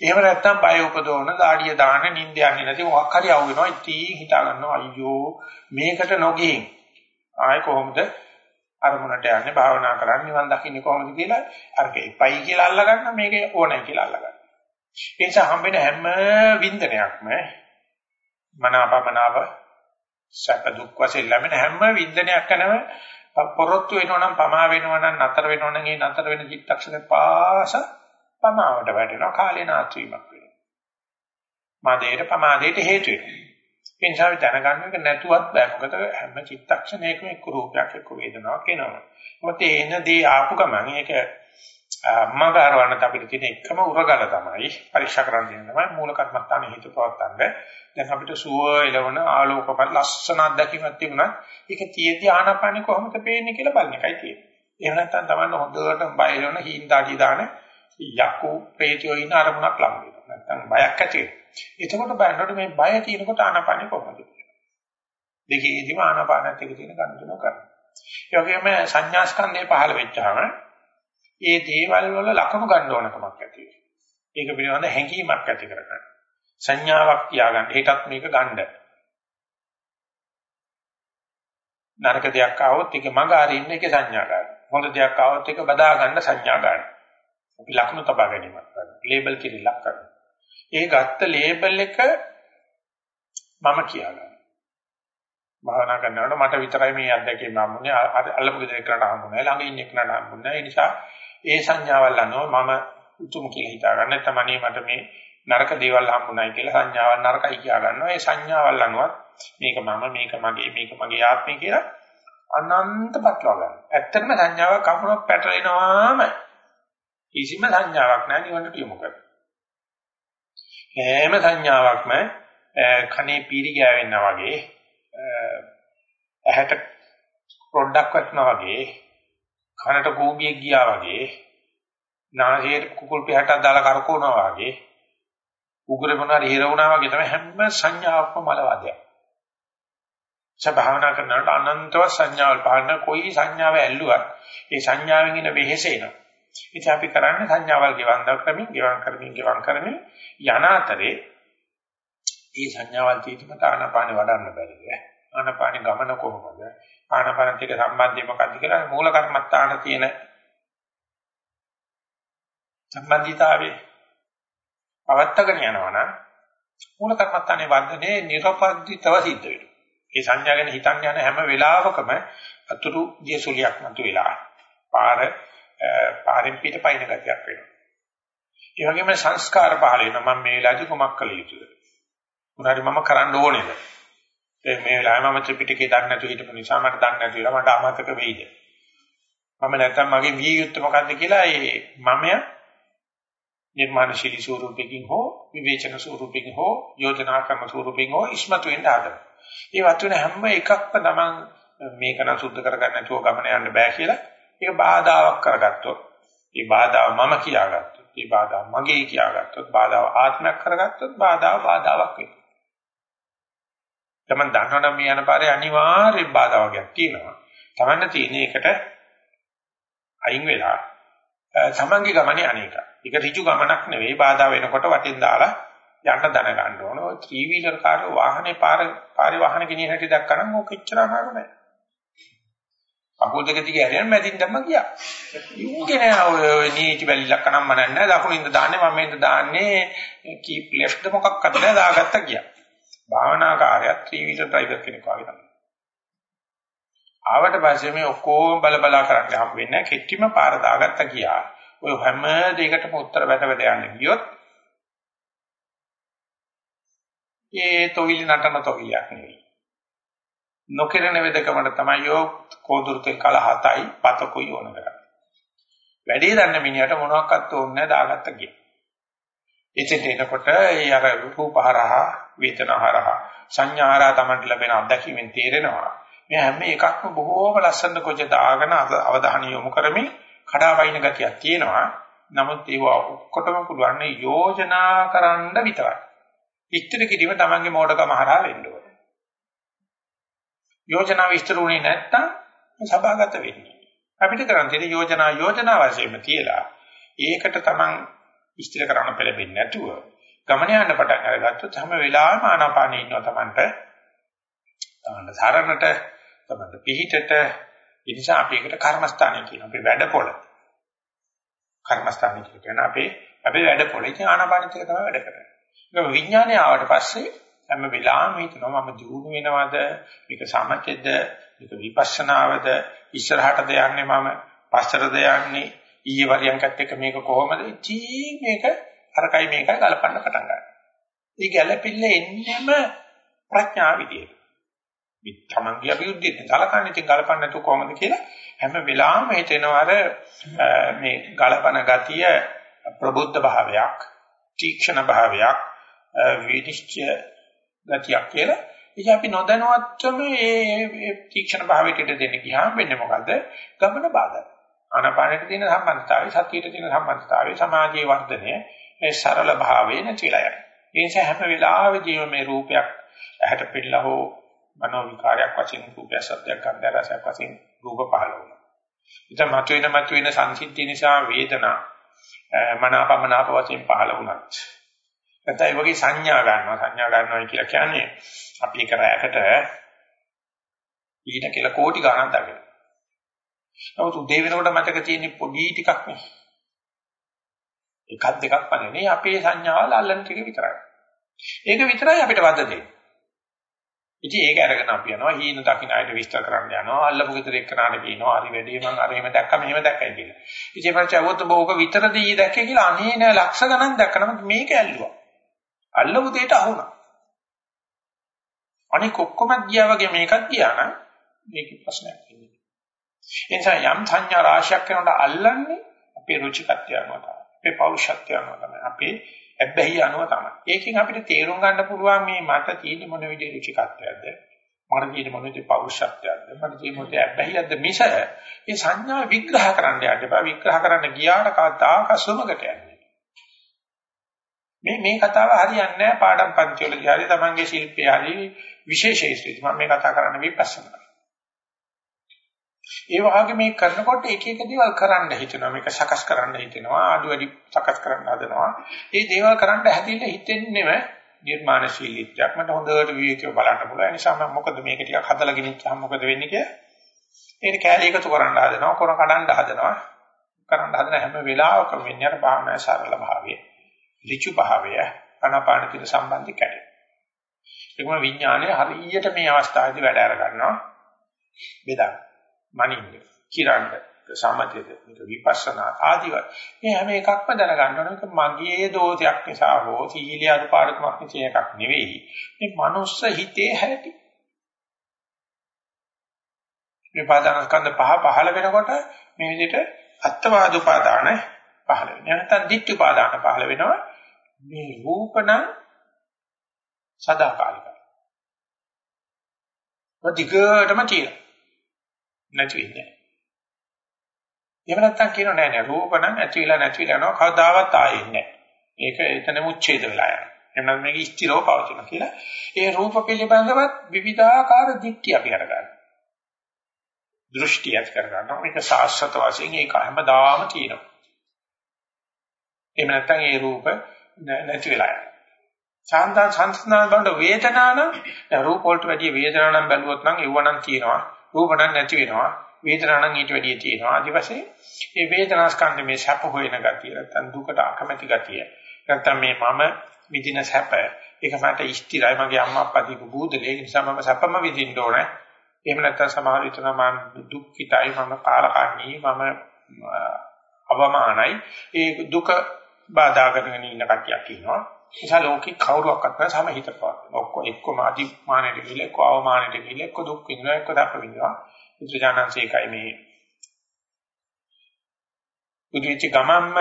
එහෙම නැත්නම් බය උපදවන දාඩිය දාන නිින්ද යන්නේ නැති මොකක් හරි අවු වෙනවා ඉතින් හිතා ගන්නවා අයියෝ මේකට නොගින් ආයේ කොහොමද අරමුණට යන්නේ භාවනා කරන්නේ නිවන් දකින්නේ කොහොමද කියලා අරක එපයි කියලා අල්ලගන්න මේක ඕනයි කියලා අල්ලගන්න. ඒ නිසා හම්බෙන හැම වින්දනයක්ම මනාපමනාව සැප දුක් වශයෙන් ලැබෙන හැම වින්දනයක් කරනම පොරොත්තු වෙනවනම් පමා වෙනවනම් නතර වෙනවනම් ඒ නතර වෙන චිත්තක්ෂණ පාස පමාවට වැටෙනවා කාලේ නාස්ති වීමක් වෙනවා. මාදේට පමාදේට හේතු වෙනවා. ඒ නිසා අපි දැනගන්න එක නැතුවත් බෑ. මොකද හැම චිත්තක්ෂණයකම එක්ක රූපයක් එක්ක වේදනාවක් එනවා. මොකද එන දේ ආපු ගමන් ඒක මගාරවන්නත් අපිට තියෙන එකම උරගල තමයි පරීක්ෂා කරන්න තියෙන තමයි මූල කර්මස්ථාන හිත පවත්තන්න. දැන් අපිට සුව එළවන ආලෝකපත් ලස්සන අත්දැකීමක් තිබුණා. ඒක තියෙද්දි ආනාපානෙ කොහොමද පේන්නේ කියලා බලන එකයි තියෙන්නේ. එහෙම නැත්නම් තමයි හොඳට බයලවන හිඳාටි දාන යකු ප්‍රේතයෝ ඉන්න අරමුණක් ලඟ වෙනවා. නැත්නම් බයක් ඇති වෙනවා. එතකොට බලනකොට මේ බය තියෙනකොට ආනාපානෙ කොහොමද දෙකේදීම ආනාපානත් එක්ක තියෙන ගනුදෙනු කරනවා. ඒ වගේම සංඥා ස්කන්ධය පහළ වෙච්චාම ඒ දේවල් වල ලක්ෂණ ගන්න ඕනකමක් ඇති වෙනවා. ඒක පිළිබඳ හැඟීමක් ඇති කරගන්න. සංඥාවක් තියාගන්න. ඒකත් මේක ගන්න. නරක දෙයක් ආවොත් ඒක මග අරින්න ඒකේ සංඥා ගන්න. හොඳ දෙයක් ආවොත් ඒක බදා ගන්න සංඥා ගන්න. අපි ලක්ෂණ තබා ගැනීමක් කරනවා. ලේබල් කිරීලක් කරනවා. ඒ ගත්ත ලේබල් එක මම කියාගන්නවා. භාවනා කරනකොට මට විතරයි මේ අත්දැකීම හම්බුනේ අල්ලපු දෙයකට හම්බුනේ ළඟ ඉන්න එකට හම්බුනේ ඒ නිසා ඒ සංඥාවල් අනුව මම උතුම් කියලා හිතා ගන්න තමයි මට මේ නරක දේවල් හම්බුනායි කියලා සංඥාවල් නරකයි කියා ගන්නවා ඒ සංඥාවල් අනුව මේක මම මේක මගේ මේක මගේ ආත්මය කියලා අනන්ත පටලවා ගන්න. ඇත්තටම සංඥාවක් කපුණක් පැටලෙනවාම කිසිම සංඥාවක් නැහැ නිවනට යොමු කරන්නේ. හැම සංඥාවක්ම කනේ පීරි ගෑවෙනා වගේ ඇහැට පොඩ්ඩක් වටනවා වගේ කනට කූඹියක් ගියා වගේ නාසයට කුකුල් පිටක් දාලා කරකවනවා වගේ උගුරේ මොනවාරි හිරවුණා වගේ තමයි හැම සංඥාවක්ම මලවාදයක්. සබහාවනා කරනකොට අනන්තව සංඥාවල් පාන කොයි සංඥාව ඇල්ලුවත් ඒ සංඥාවෙන් එන වෙහෙස එනවා. ඉතින් අපි කරන්නේ සංඥාවල් ගෙවන් දක්වමින් ගෙවන් කරමින් ගෙවන් කරමින් යන අතරේ මේ සංඥාවල් තීතිමත ආනාපානෙ වඩන්න බැරිද? ආනාපානෙ ගමන කොහොමද? ආනාපානත් එක්ක සම්බන්ධය මොකක්ද කියලා මූල කර්මත්තාන තියෙන සම්බන්ධීතාවයේ පවත්තගෙන යනවනම් මූල කර්මත්තානේ වර්ධනේ නිර්පද්දිතව සිද්ධ වෙනවා. ඒ සංඥා ගැන හිතන්න යන හැම වෙලාවකම අතුරු දියසුලියක් මතු වෙලා පාර පාරෙන් පිට පයින් ගතියක් වෙනවා. ඒ වගේම සංස්කාර පහල වෙනවා මම මේ වෙලාවේදී කුමක් කළ යුතුද? මොනවාරි මම කරන්න ඕනේද? ඒ මේ වෙලාවේ මම ත්‍රිපිටකේ දන්නේ නැතුව හිටපු නිසා මට දන්නේ නැති වෙලා මට අමතක වෙයිද? මම නැත්තම් මගේ විය යුත්තේ මොකද්ද කියලා ඒ මමයා නිර්මාණශීලී ස්වරූපකින් හෝ විවේචන ස්වරූපකින් හෝ යෝජනා කරන ස්වරූපකින් හෝ ඉස්මතු වෙන්න ආදර. ඒ වතුන හැම එකක්ම තමන් මේක නම් සුද්ධ කරගන්න නැතුව ගමන යන්න බෑ කියලා ඒක බාධාවක් කරගත්තොත් ඒ බාධාව මම කියාගත්තොත් ඒ බාධාව මගේ කියාගත්තොත් බාධාව ආත්මයක් කරගත්තොත් බාධාව බාධාවක් වෙනවා. තමන් දන්නවනම් මේ යන පාරේ අනිවාර්ය බාධාවක් තියෙනවා. තමන්න තියෙන එකට අයින් වෙලා තමන්ගේ ගමනේ අනේක. ඒක ඍජු ගමනක් නෙවෙයි බාධා වෙනකොට වටින් දාලා යන්න දැන ගන්න ඕන. ඔය ත්‍රී වීලර් කාර් වාහනේ පාර පාරේ වාහන ගෙනියන හැටි දැක්කනම් ඕක එච්චර අමාරු නෑ. අකුල් දෙක දිගේ හැරෙන මැදින් දැම්ම ගියා. යුගේ නෑ ඔය නීති බැලිලක් කනම්ම නෑ. දකුණින්ද දාන්නේ මම මෙන්ද දාන්නේ කීප් ලෙෆ්ට් මොකක්වත් නෑ දාගත්ත ගියා. භාවනාකාරයත් ත්‍රී වීලර් ඩ්‍රයිවර් කෙනෙක් වගේ තමයි. ආවට පස්සේ මේ ඔක්කොම බල බලා කරන්න හම් වෙන්නේ කෙටිම පාර දාගත්ත ගියා. ඔය හැම දෙයකටම උත්තර වැට වැට යන්න ගියොත් ඒ තොවිලි නටන තොවිලක් නෙවෙයි. නොකිරණ වෙදකමට තමයි යෝ කෝදුරුතේ කල හතයි පතකුයි ඕන කරන්නේ. වැඩි දන්න මිනිහට මොනවත් ඕනේ දාගත්ත ගිය. එතෙට එනකොට ඒ අර රූපහරහා වේදනහරහා සංඥාහරහා තමයි ලැබෙන අත්දැකීමෙන් තේරෙනවා. මේ හැම එකක්ම බොහෝම ලස්සන කොච්ච දාගෙන අවධානය යොමු කරමින් කඩාවයින් ගතියක් තියෙනවා. නමුත් ඒවා ඔක්කොටම පුළුවන් යෝජනා කරන්න විතරයි. විස්තර කිරීම තමන්ගේ මෝඩකම හරහා වෙන්න ඕනේ. යෝජනා විස්තර උනේ නැත්තම් සභාගත වෙන්නේ. අපිට කරන්න තියෙන යෝජනා යෝජනා වශයෙන්ම තියලා ඒකට තමන් විස්තර කරන්න පෙළඹෙන්නේ නැතුව ගමන යන්න පටන් අරගත්තොත් හැම වෙලාවෙම ආනාපානෙ ඉන්නවා තමන්ට. තමන්ට සාරණට, තමන්ට පිහිටට ඒ නිසා අපි ඒකට කර්මස්ථානය කියනවා. අපේ වැඩපොළ. කර්මස්ථානය කියන අපේ අපේ වැඩපොළ. ඉතින් ආනාපානිත එක තමයි වැඩ කරන්නේ. ඒක විඥානය ආවට පස්සේ හැම වෙලාවෙම හිතනවා මම දියුණු වෙනවද? මේක සමතෙද? මේක විපස්සනාවද? ඉස්සරහටද යන්නේ මම? පස්සටද යන්නේ? ඊයේ වරියන්කත් එක්ක මේක කොහොමද? ඉතින් මේක අරකයි මේකයි ගලපන්න පටන් ගන්නවා. මේ ගැළපෙන්න එන්නෙම ප්‍රඥා විදියට. තමන්ගේ අභිවෘද්ධියට සලකන්නේ ඉතින් ගලපන්න නැතුව කොහොමද කියලා හැම වෙලාවෙම හිතෙනවා අර මේ ගලපන ගතිය ප්‍රබුද්ධ භාවයක් තීක්ෂණ භාවයක් විනිශ්චය ගතියක් කියලා. ඉතින් අපි නොදැනුවත්වම මේ තීක්ෂණ භාවයට දෙන්න ගියාම වෙන්නේ මොකද්ද? ගමන බාධා. ආනාපානෙට තියෙන සම්බන්ධතාවය සතියට තියෙන සම්බන්ධතාවය සමාජීය වර්ධනය මේ සරල භාවය නැතිලා යනවා ඒ නිසා හැම වෙලාවෙදීම මේ රූපයක් ඇහැට පිළිලා හෝ මනෝ විකාරයක් වශයෙන් රූපය සත්‍යයක් ගන්ධ රසයක් වශයෙන් රූප පහළ වෙනවා. ඉතින් මතුවෙන මතුවෙන සංසිද්ධිය නිසා වේදනා මනාපමනාප වශයෙන් පහළ වුණත් නැත්නම් ඒ වගේ සංඥා ගන්නවා සංඥා ගන්නවා කියලා කියන්නේ අපි එක රැයකට ඊට කියලා කෝටි ගණන් දගෙන. නමුත් උදේ වෙනකොට මතක තියෙන පොඩි ටිකක් නේ. එකක් දෙකක් පන්නේ අපේ සංඥාවල් අල්ලන ටික විතරයි. ඒක විතරයි අපිට වද දෙන්නේ. ඉතින් ඒක අරගෙන අපි යනවා හීන දකින්න අයට විස්තර කරන්න යනවා අල්ලපු ගෙදර එක්කනාට කියනවා හරි වැඩි මං අර එහෙම දැක්කම මෙහෙම දැක්කයි කියලා. ඉතින් මම චවොත් බෝක විතරද ඊ දැක්කේ කියලා අනේ නෑ ලක්ෂ ගණන් දැක්කම මේක ඇල්ලුවා. අල්ලපු දෙයට අහුණා. අනික ඔක්කොම ගියා වගේ මේකත් ගියා නම් මේක ප්‍රශ්නයක් නෙමෙයි. ඒ නිසා යම් සංඥා රාශියක් කරනකොට අල්ලන්නේ අපේ රුචිකත්වය අනුව තමයි. අපේ පෞරුෂත්වය අනුව තමයි. අපේ හැබැයි අනුව තමයි. ඒකෙන් අපිට තේරුම් ගන්න පුළුවන් මේ මට තියෙන මොන විදිහේ රුචිකත්වයක්ද? මට තියෙන මොන විදිහේ පෞරුෂත්වයක්ද? මට තියෙන මොන හැබැයිද මිස මේ සංඥා විග්‍රහ කරන්න යන්න එපා. විග්‍රහ කරන්න ගියාට කතාවක සුමකට යන්නේ. මේ මේ කතාව හරියන්නේ නැහැ පාඩම් පන්ති වලදී හරි තමන්ගේ ශිල්පයේ හරි විශේෂයිස්ටි. මම මේ කතා කරන්න විපස්සනා. ඒ වගේ මේ කරනකොට එක එක දේවල් කරන්න හිතෙනවා. මේක සකස් කරන්න හිතෙනවා. අඩු වැඩි සකස් කරන්න හදනවා. ඒ දේවල් කරන්න හැදින්න හිතෙන්නේම නිර්මාණශීලීත්වයක්. මට හොඳට විවේකීව බලන්න පුළුවන්. ඒ නිසා මම මොකද මේක ටිකක් හදලා ගෙනිච්චාම මොකද වෙන්නේ කියලා. ඒක කැලේ එකතු කරන්න හදනවා. කොන කඩන්න හදනවා. කරන්න හදන හැම වෙලාවකම වෙන්නේ අර භාවනා සරල භාවය. ඍචු භාවය අනාපාන කියන සම්බන්ධي කැඩේ ඒකම විඥානය හරියට මේ අවස්ථාවේදී වැඩ අර ගන්නවා. බෙදන්න මනින්න කිරන්න සමතේද මේක විපස්සනා ආදිව මේ හැම එකක්ම දැනගන්න ඕන. මේක මගේ දෝෂයක් නිසා හෝ සීලිය අනුපාඩකමක් නිසා එකක් නෙවෙයි. මේ මනුස්ස හිතේ හැටි. මේ පාදාන ස්කන්ධ පහ පහළ වෙනකොට මේ විදිහට අත්වාද උපාදාන පහළ වෙනවා. නැත්නම් ditthi උපාදාන පහළ වෙනවා. මේ රූපණ සදාකාලිකයි. ප්‍රතිගතම තියෙනවා නැති වෙන්නේ නැහැ. එහෙම නැත්නම් කියනවා නෑ නෑ රූප නම් ඇති වෙලා නැති වෙලා යනවා කවදාවත් ආයෙන්නේ නැහැ. ඒක එතන මුච්ඡේද වෙලා යනවා. එහෙනම් මේක ස්ථිරව පවතින කියලා. ඒ රූප පිළිබඳවත් විවිධාකාර දික්ටි අපි අරගන්නවා. දෘෂ්ටි ඇති කරගන්නවා. මේක සාස්වත වශයෙන් ඒක හැමදාම තියෙනවා. එහෙම නැත්නම් ඒ රූප නැති වෙලා යනවා. සාන්දා සංස්නාන බලන වේදනා නම් රූප වලට වැඩිය වේදනා නම් බැලුවොත් නම් ඒව නම් තියෙනවා. රූප නම් නැති වෙනවා. වේදනා නම් ඊට වැඩිය තියෙනවා. ආදි වශයෙන් මේ වේදනා ස්කන්ධ මේ සැප හොයන ගතිය නැත්නම් දුකට අකමැති ගතිය. නැත්නම් මේ මම විඳින සැප ඒක මට ඉෂ්ටිරයි මගේ අම්මා අප්පා දීපු බුදලේ ඒ නිසා මම සැපම විඳින්න ඕනේ. එහෙම නැත්නම් සමහර විට මම දුක්ඛිතයි මම කාලකන්ණී මම අවමානයි ඒ දුක බාධා කරගෙන ඉන්න කට්ටියක් ඉන්නවා. නිසා ලෝකේ කවුරුවක්වත් නැහැ සමහිත පවත්. ඔක්කොම එක්කම අදිමානෙට ගිහලා එක්ක අවමානෙට ගිහලා එක්ක දුක් විඳිනවා එක්ක දක්ව විඳිනවා. බුදුජානන්සේකයි මේ බුදුවිච ගමම්ම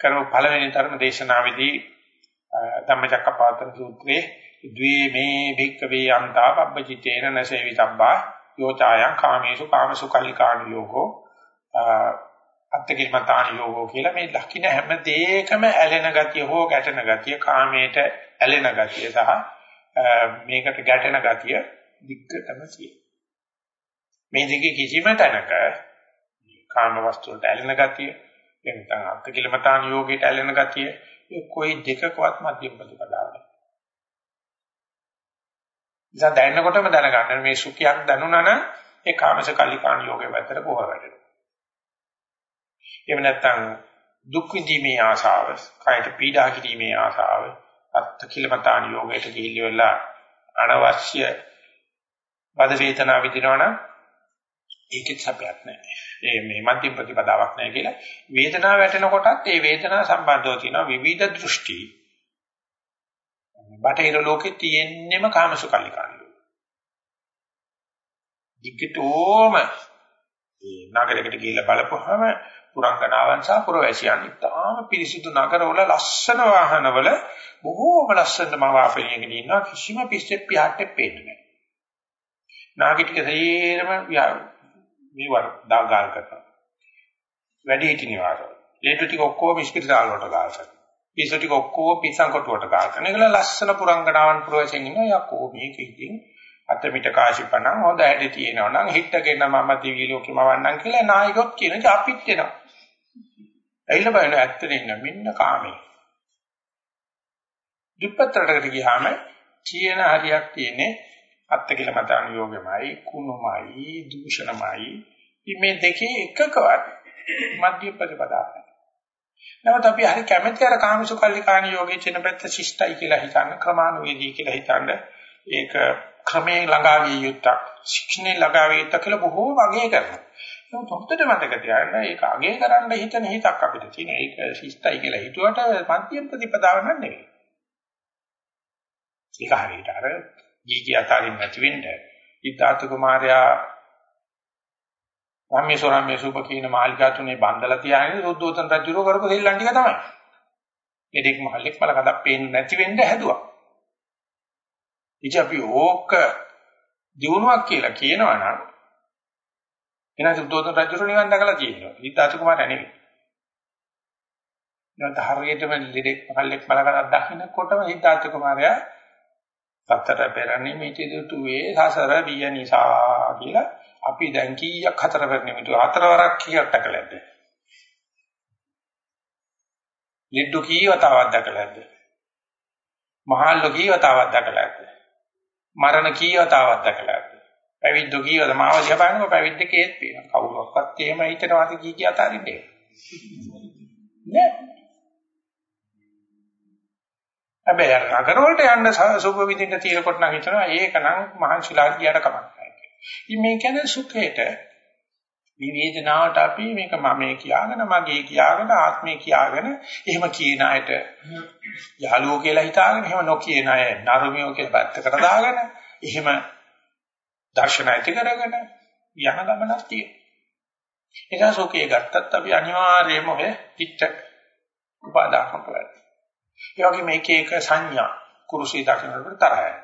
කරන පළවෙනි ධර්ම දේශනාවේදී ධම්මචක්කපවත්තන සූත්‍රයේ ද්වේ මේ භික්කවේ අන්තා පබ්බචිතේන නසේවිතබ්බා යෝචායං කාමේසු කාමසු කල්ලිකාණ යෝගෝ අත්තිකිලමතාණ යෝගෝ කියලා මේ ලක්ෂණ හැම දෙයකම ඇලෙන ගතිය හෝ ගැටෙන ගතිය කාමයට ඇලෙන ගතිය සහ මේකට ගැටෙන ගතිය දිග්ගටම තියෙනවා මේ දෙකේ කිසිම තැනක කාම වස්තු වලට ඇලෙන ගතිය එතන අත්තිකිලමතාණ යෝගයට ඇලෙන ගතිය ඒ કોઈ දෙකකවත් මධ්‍යම ප්‍රතිපදාව නෑ. ඉතින් දැනනකොටම දැනගන්න මේ සුඛයක් දැනුණා නම් ඒ කාමස කල්ලිකාණ යෝගේ පැත්තට කොහොම වැඩෙනවා. එහෙම නැත්නම් දුක් විඳීමේ ආශාව, කායට පීඩා කිරීමේ ආශාව, අත්තිකිලමතාණ යෝගයට ගිහිල්ලා අනවශ්‍ය වද වේදනා විඳිනවනම් ඒකෙත් සැපයක් නැහැ. ඒ මේ මධ්‍යම ප්‍රතිපදාවක් නැහැ කියලා වේදනාව වැටෙනකොටත් ඒ වේදනාව සම්බන්ධව තියෙන විවිධ දෘෂ්ටි. බටහිර ලෝකේ තියෙන්නම කාමසුකල්ලිකාණ්ඩය. දිගටම ඒ නගරයකට ගිහිල්ලා බලපුවාම පුරංගනාවන් සහ පුරවැසියන් ඉතාම පිරිසිදු නගරවල ලස්සන වාහනවල බොහෝම ලස්සනම වාහනයකින් ඉන්නවා කිසිම පිස්සෙක් පියාට්ටේ පේන්නේ නැහැ. නාගිටික සේරම මේවර දාගාල් කරනවා. වැඩි හිටි නිවාසවල. ලේටු ටික ඔක්කොම ඉස්පිරිතාල වලට ගාල් කරනවා. පිස්සු ටික ඔක්කොම පිස්සන් කොටුවට ගාල් කරනවා. ඒගොල්ලෝ ලස්සන පුරංගනාවන් පුරවැසියන් ඉන්නවා. යකෝ මේක ඉතින් අතමිට කාශිපණ හොඳ හැටි තියෙනවා නම් හිටගෙන මම දිවි ලෝකෙම වන්නම් කියලා නායකොත් කියන ඉතින් අපිත් එනවා. ඇයිල බලන්න ඇත්තට ඉන්න මෙන්න කාමේ. දුප්පතරකට ගියාම කියන හරියක් තියෙන්නේ අත්ති කියලා මතාන යෝගෙමයි කුණුමයි දූෂණමයි. මේ දෙකේ එකකවත් මධ්‍ය ප්‍රතිපදාවක් නමුත් අපි හරි කැමැති අර කාමසුකල්ලිකාණ යෝගේ චින පැත්ත ශිෂ්ටයි කියලා හිතන්න ක්‍රමානුවේදී කියලා හිතන්න ඒක ක්‍රමේ ළඟා විය යුත්තක් ශික්ෂණේ ළඟා විය යුත්තක් කියලා බොහෝ වගේ කරනවා. නමුත් හොඳට මතක තියාගන්න ඒක අගේ කරන්න හිතන හිතක් අපිට තියෙන ඒක ශිෂ්ටයි කියලා හිතුවට මධ්‍ය ප්‍රතිපදාව නෙවෙයි ඒක හරියට අර ජීජී අතාරින් නැති වෙන්න ඉද්ධාතු කුමාරයා රාමේශ්වරම් සූප කියන මාලිකා තුනේ බන්දලා තියාගෙන සුද්ධෝතන රජුරෝ කරපු දෙල්ලන් ටික තමයි. මේ දෙක මහල්ලෙක් බල කඩක් පේන්නේ නැති වෙන්න හැදුවා. ඉතින් අපි ඕක දිනුවක් කියලා කියනවා නම් එන සුද්ධෝතන රජුරෝ නිවන් දැකලා තියෙනවා. ඉද්ධාතු කුමාරයා නෙවෙයි. නැත්නම් හරියටම ලෙඩෙක් මහල්ලෙක් බල කඩක් දකින්නකොටම ඉද්ධාතු කුමාරයා සතර පෙරණි මිටි දුටුවේ සසර විය නිසා කියලා අපි දැන් කීයක් හතර වෙන්නේ හතරවරක් කීයක් දැකලාද? ලිඩ්ඩු කීවතාවක් දැකලාද? මහල්ලෝ කීවතාවක් දැකලාද? මරණ කීවතාවක් දැකලාද? පැවිද්දෝ කීවද මාව දිහා බලනකොට පැවිද්ද කේත් පේනවා. කවුරක්වත් එහෙම හිතනවාද කී කිය අතාරින්නේ. නෑ. හැබැයි අර නගර වලට යන්න සුභ විදිහට తీරකොට නම් හිතනවා ඒක නම් මහන්සිලා ගියට කමක් නැහැ කියලා. මේ කියන්නේ සුඛේට මේ වේදනාවට අපි මේක මමේ කියාගෙන මගේ කියාගෙන ආත්මේ කියාගෙන එහෙම කියන අයට යහළුවෝ කියලා හිතාගෙන එහෙම නොකියන අය නරුමියෝ කියලා පැත්තකට දාගෙන එහෙම දර්ශන ඇති කරගෙන යන ගමනක් තියෙනවා. ඒක සෝකේ ගත්තත් අපි අනිවාර්යයෙන්ම ඔය පිට උපාදාන කරලා. ඒ වගේ මේක එක සංඥා කුරුසී දකින්නට තරහයි.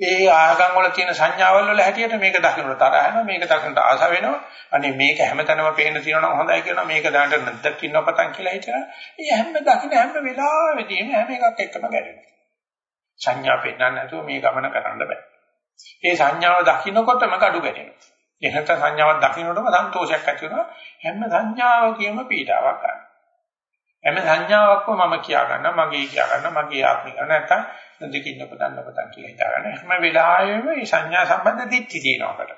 ඒ ආගම් වල තියෙන සංඥාවල් වල හැටියට මේක දකින්නට තරහ යනවා මේක දකින්නට ආස වෙනවා. අනේ මේක හැමතැනම පේන්න තියෙනවා නම් හොඳයි කියනවා මේක දාන්න නැද්දකින්න පතන් කියලා හිතනවා. ඒ හැම දකින්න හැම වෙලාවෙදීම හැම එකක් එක්කම ගැටෙනවා. සංඥා පෙන්නන්න නැතුව මේ ගමන කරන්න බෑ. ඒ සංඥාව දකින්නකොටම gadu ගැටෙනවා. එහෙත් සංඥාවක් දකින්නකොටම සන්තෝෂයක් ඇති වෙනවා. හැම සංඥාවකම පීඩාවක් ගන්න. හැම සංඥාවක්ම මම කියා ගන්න, මගේ කියා ගන්න, මගේ ආත්මය ගන්න නැත්නම් දෙකින් නොපදන්න පතන් කියලා හිතා ගන්න. හැම වෙලාවෙම මේ සංඥා සම්බන්ධ දිට්ඨි තියෙනවාකට.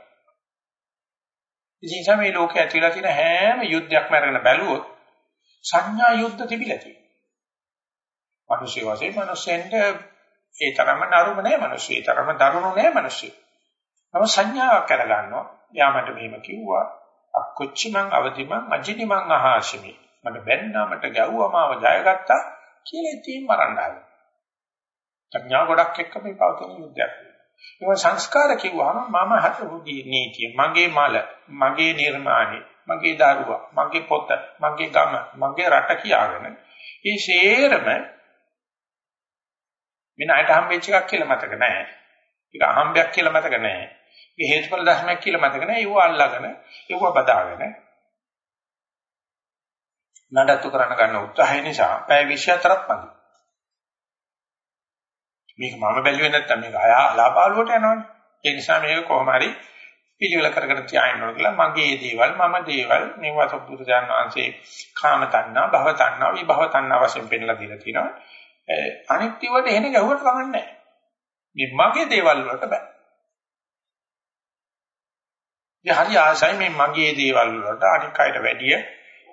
ඉතින් මේ ලෝකයේ ඇතිලා තියෙන හැම යුද්ධයක්ම අරගෙන බැලුවොත් සංඥා යුද්ධ තිබිලා තියෙනවා. මිනිස්සු වශයෙන් මිනිස්සෙන්ට ඒ තරම නරුම නෑ මිනිස්සු. ඒ තරම දරුණු නෑ මිනිස්සු. නම සංඥාවක් කරගන්නවා. යා මට මෙහෙම කිව්වා. අක්කොච්චි මං අවදි මං අජිනි මං අහාශිමි. මට බැන්නා මට ගැව්වා මාව ජයගත්තා කියලා ඉතින් මරන්න ආවා. සංඥා ගොඩක් එක්ක මේ පවතින යුද්ධයක්. ඒක සංස්කාර කිව්වම මම හතපු නීතිය, මගේ මල, මගේ නිර්මාණය, මගේ දරුවා, මගේ පොත, මගේ ගම, මගේ රට කියාගෙන මේ ෂේරම වෙන අයට හම්බෙච්ච එකක් කියලා මතක නැහැ. ඒක අහම්බයක් කියලා මතක නැහැ. ඒක හේතුඵල ධර්මයක් කියලා මතක නැහැ. ඒව අල්ලාගෙන, ඒව බදාගෙන නඩත්තු කරන්න ගන්න උත්සාහය නිසා පැය 24ක් පන්ති. මේක මම බැලුවේ නැත්තම් මේක අලාපාලුවට යනවනේ. ඒ නිසා මේක කොහොම හරි පිළිවෙල කරගෙන තියාගෙන ඕන කියලා මගේ දේවල් මම දේවල් මේවා සබ්බුදු ජාන වහන්සේ කාම තණ්හා භව තණ්හා විභව තණ්හා වශයෙන් පෙන්නලා දීලා තිනවා. අනිත්‍ය වලට එහෙන ගැහුවට කමන්නේ නැහැ. මේ මගේ දේවල් වලට බෑ. ඒ හරි ආසයි මේ මගේ දේවල් වලට අනික් අයට වැඩිය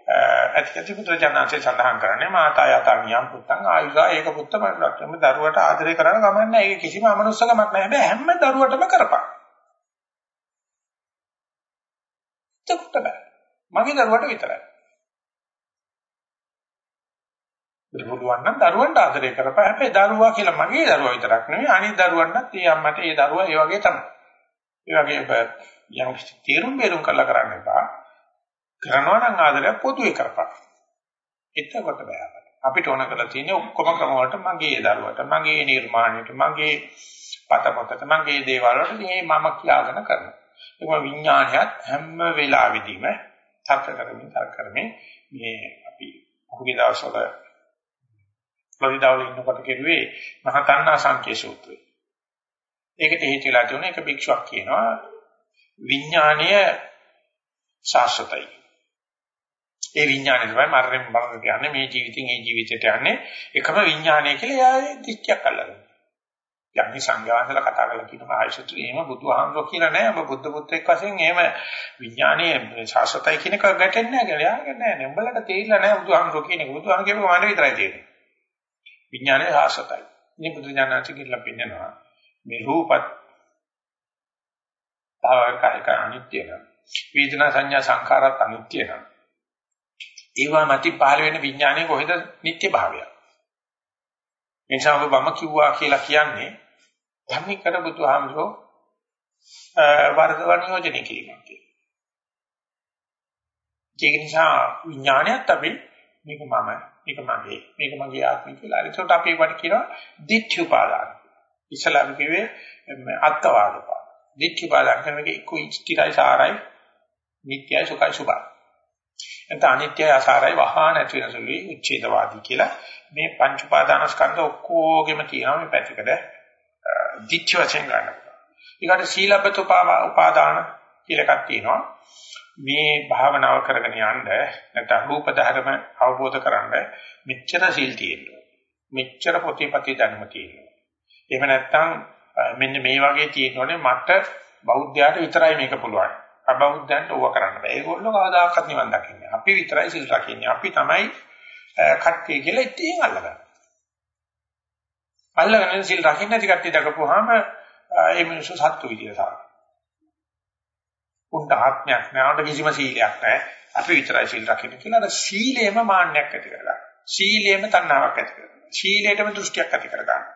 ඇතිකති පුත්‍රයන්න්සේ සඳහන් කරන්නේ මාතා යතනියම් පුත්තං ආයුසා ඒක පුත්ත මරණක්ම දරුවට ආදරය කරන්න ගමන්නේ ඒක කිසිම අමනුස්සකමක් නැහැ හැබැයි හැම දරුවටම කරපන්. එතකොට බෑ. මගේ දරුවට විතරයි. පුළුවන් නම් දරුවන්ට ආදරය කරපන්. හැබැයි දරුවා කියලා මගේ දරුවා විතරක් නෙවෙයි අනිත් දරුවන්ටත් ඒ අම්මට ඒ දරුවා ඒ වගේ තමයි. ඒ වගේ යම් තීරුම් බේරුම් කරලා කරන්න එපා. කරනවා නම් ආදරයක් පොදුවේ කරපන්. එතකොට බෑ අපිට. අපිට ඕන කරලා තියෙන්නේ ඔක්කොම ක්‍රම වලට මගේ දරුවට, මගේ නිර්මාණයට, මගේ පතපතට, මගේ දේවල් වලට මේ මම කියාගෙන කරනවා. ඒක විඥානයත් හැම වෙලාවෙදීම තර්ක කරමින් තර්ක කරමින් මේ අපි අහුගිය දවස්වල ෆ්ලොරිඩාවල ඉන්නකොට කෙරුවේ මහා තණ්හා සංකේ සූත්‍රය. ඒකට හේතුලා තියෙන එක භික්ෂුවක් කියනවා විඥානීය සාස්වතයි. ඒ විඥානය තමයි මරණයෙන් මරණයට යන්නේ මේ ජීවිතෙන් ඒ ජීවිතයට යන්නේ එකම විඥානය කියලා එයා දික්කයක් අල්ලගෙන. යන්නේ සංඝාසල කතා කරලා කියනවා ආයසතු එහෙම බුදුහාමුදුරුවෝ කියලා නෑ ඔබ බුද්ධ පුත්‍රෙක් වශයෙන් එහෙම විඥානයේ ශාස්ත්‍රය කියන එක ගැටෙන්නේ නෑ කියලා. යාගේ නෑ නෙඹලට තේරිලා නෑ බුදුහාමුදුරුවෝ කියන එක. බුදුහාමුදුරුවෝ කියපුවා මම විතරයි තේරෙන්නේ. විඥානයේ ශාස්ත්‍රයයි. මේ බුදු ඥානati කියලා පින්නනවා. මේ රූපත් තාවකායික අනිත්‍ය නම් වේදනා සංඥා සංඛාරات අනිත්‍ය නම් ඒවා මත පහළ වෙන විඥානයේ කොහෙද නිත්‍ය භාවය. එනිසා ඔබ මම කිව්වා කියලා කියන්නේ ධම්මිකර බුදුහාමරෝ වර්ධවන යෝජනය කිරීමක් කියලා. ඒක නිසා විඥානයත් අපි මේක මම මේක මගේ මේක මගේ ආත්මය කියලා. ඒකට අපි වට කියනවා දිට්ඨි උපාදාන. ඉස්සලා අපි කිව්වේ අත්වාදපා. දිට්ඨි උපාදාන කියන එක එක්ක ඉස්තිරයි සාරයි නිට්ටයයි සුඛයි සුභයි. එතන අනිත්‍යයි අසාරයි වහා නැති වෙන සුළුයි උච්ඡේදවාදී කියලා මේ පංච උපාදානස්කන්ධ ඔක්කොගෙම තියෙනවා මේ පැතිකඩ දිච්ච වශයෙන් ගන්නවා. ඊකට සීලබ්බත උපාදාන කියලා එකක් තියෙනවා. මේ භාවනාව කරගෙන යන්න නැත්නම් රූප ධර්ම අවබෝධ කරගන්න මෙච්චර සීල් තියෙනවා. මෙච්චර ප්‍රතිපatti ධර්ම තියෙනවා. එහෙම නැත්නම් මෙන්න මේ වගේ තියෙනෝනේ මට බෞද්ධයාට විතරයි මේක පුළුවන්. අබෞද්ධයන්ට ඕවා කරන්න බෑ. ඒගොල්ලෝ කවදාකවත් නිවන් දකින්නේ. අපි විතරයි සිල් රකින්නේ. අපි තමයි කට්ටිය කියලා ඉතින් අල්ලගන්න. අල්ලගෙන සිල් රකින්න නැති කට්ටිය දකපුවාම ඒ මිනිස්සු සත්තු විදියට තමයි. උන්ට ආත්මයක් නෑ, කිසිම සීලයක් නෑ. අපි විතරයි සිල් රකින්න කියලා අර සීලේම මාන්නයක් ඇති කරගන්න. සීලේම තණ්හාවක් ඇති කරගන්න. සීලේටම දෘෂ්ටියක් ඇති කරගන්න.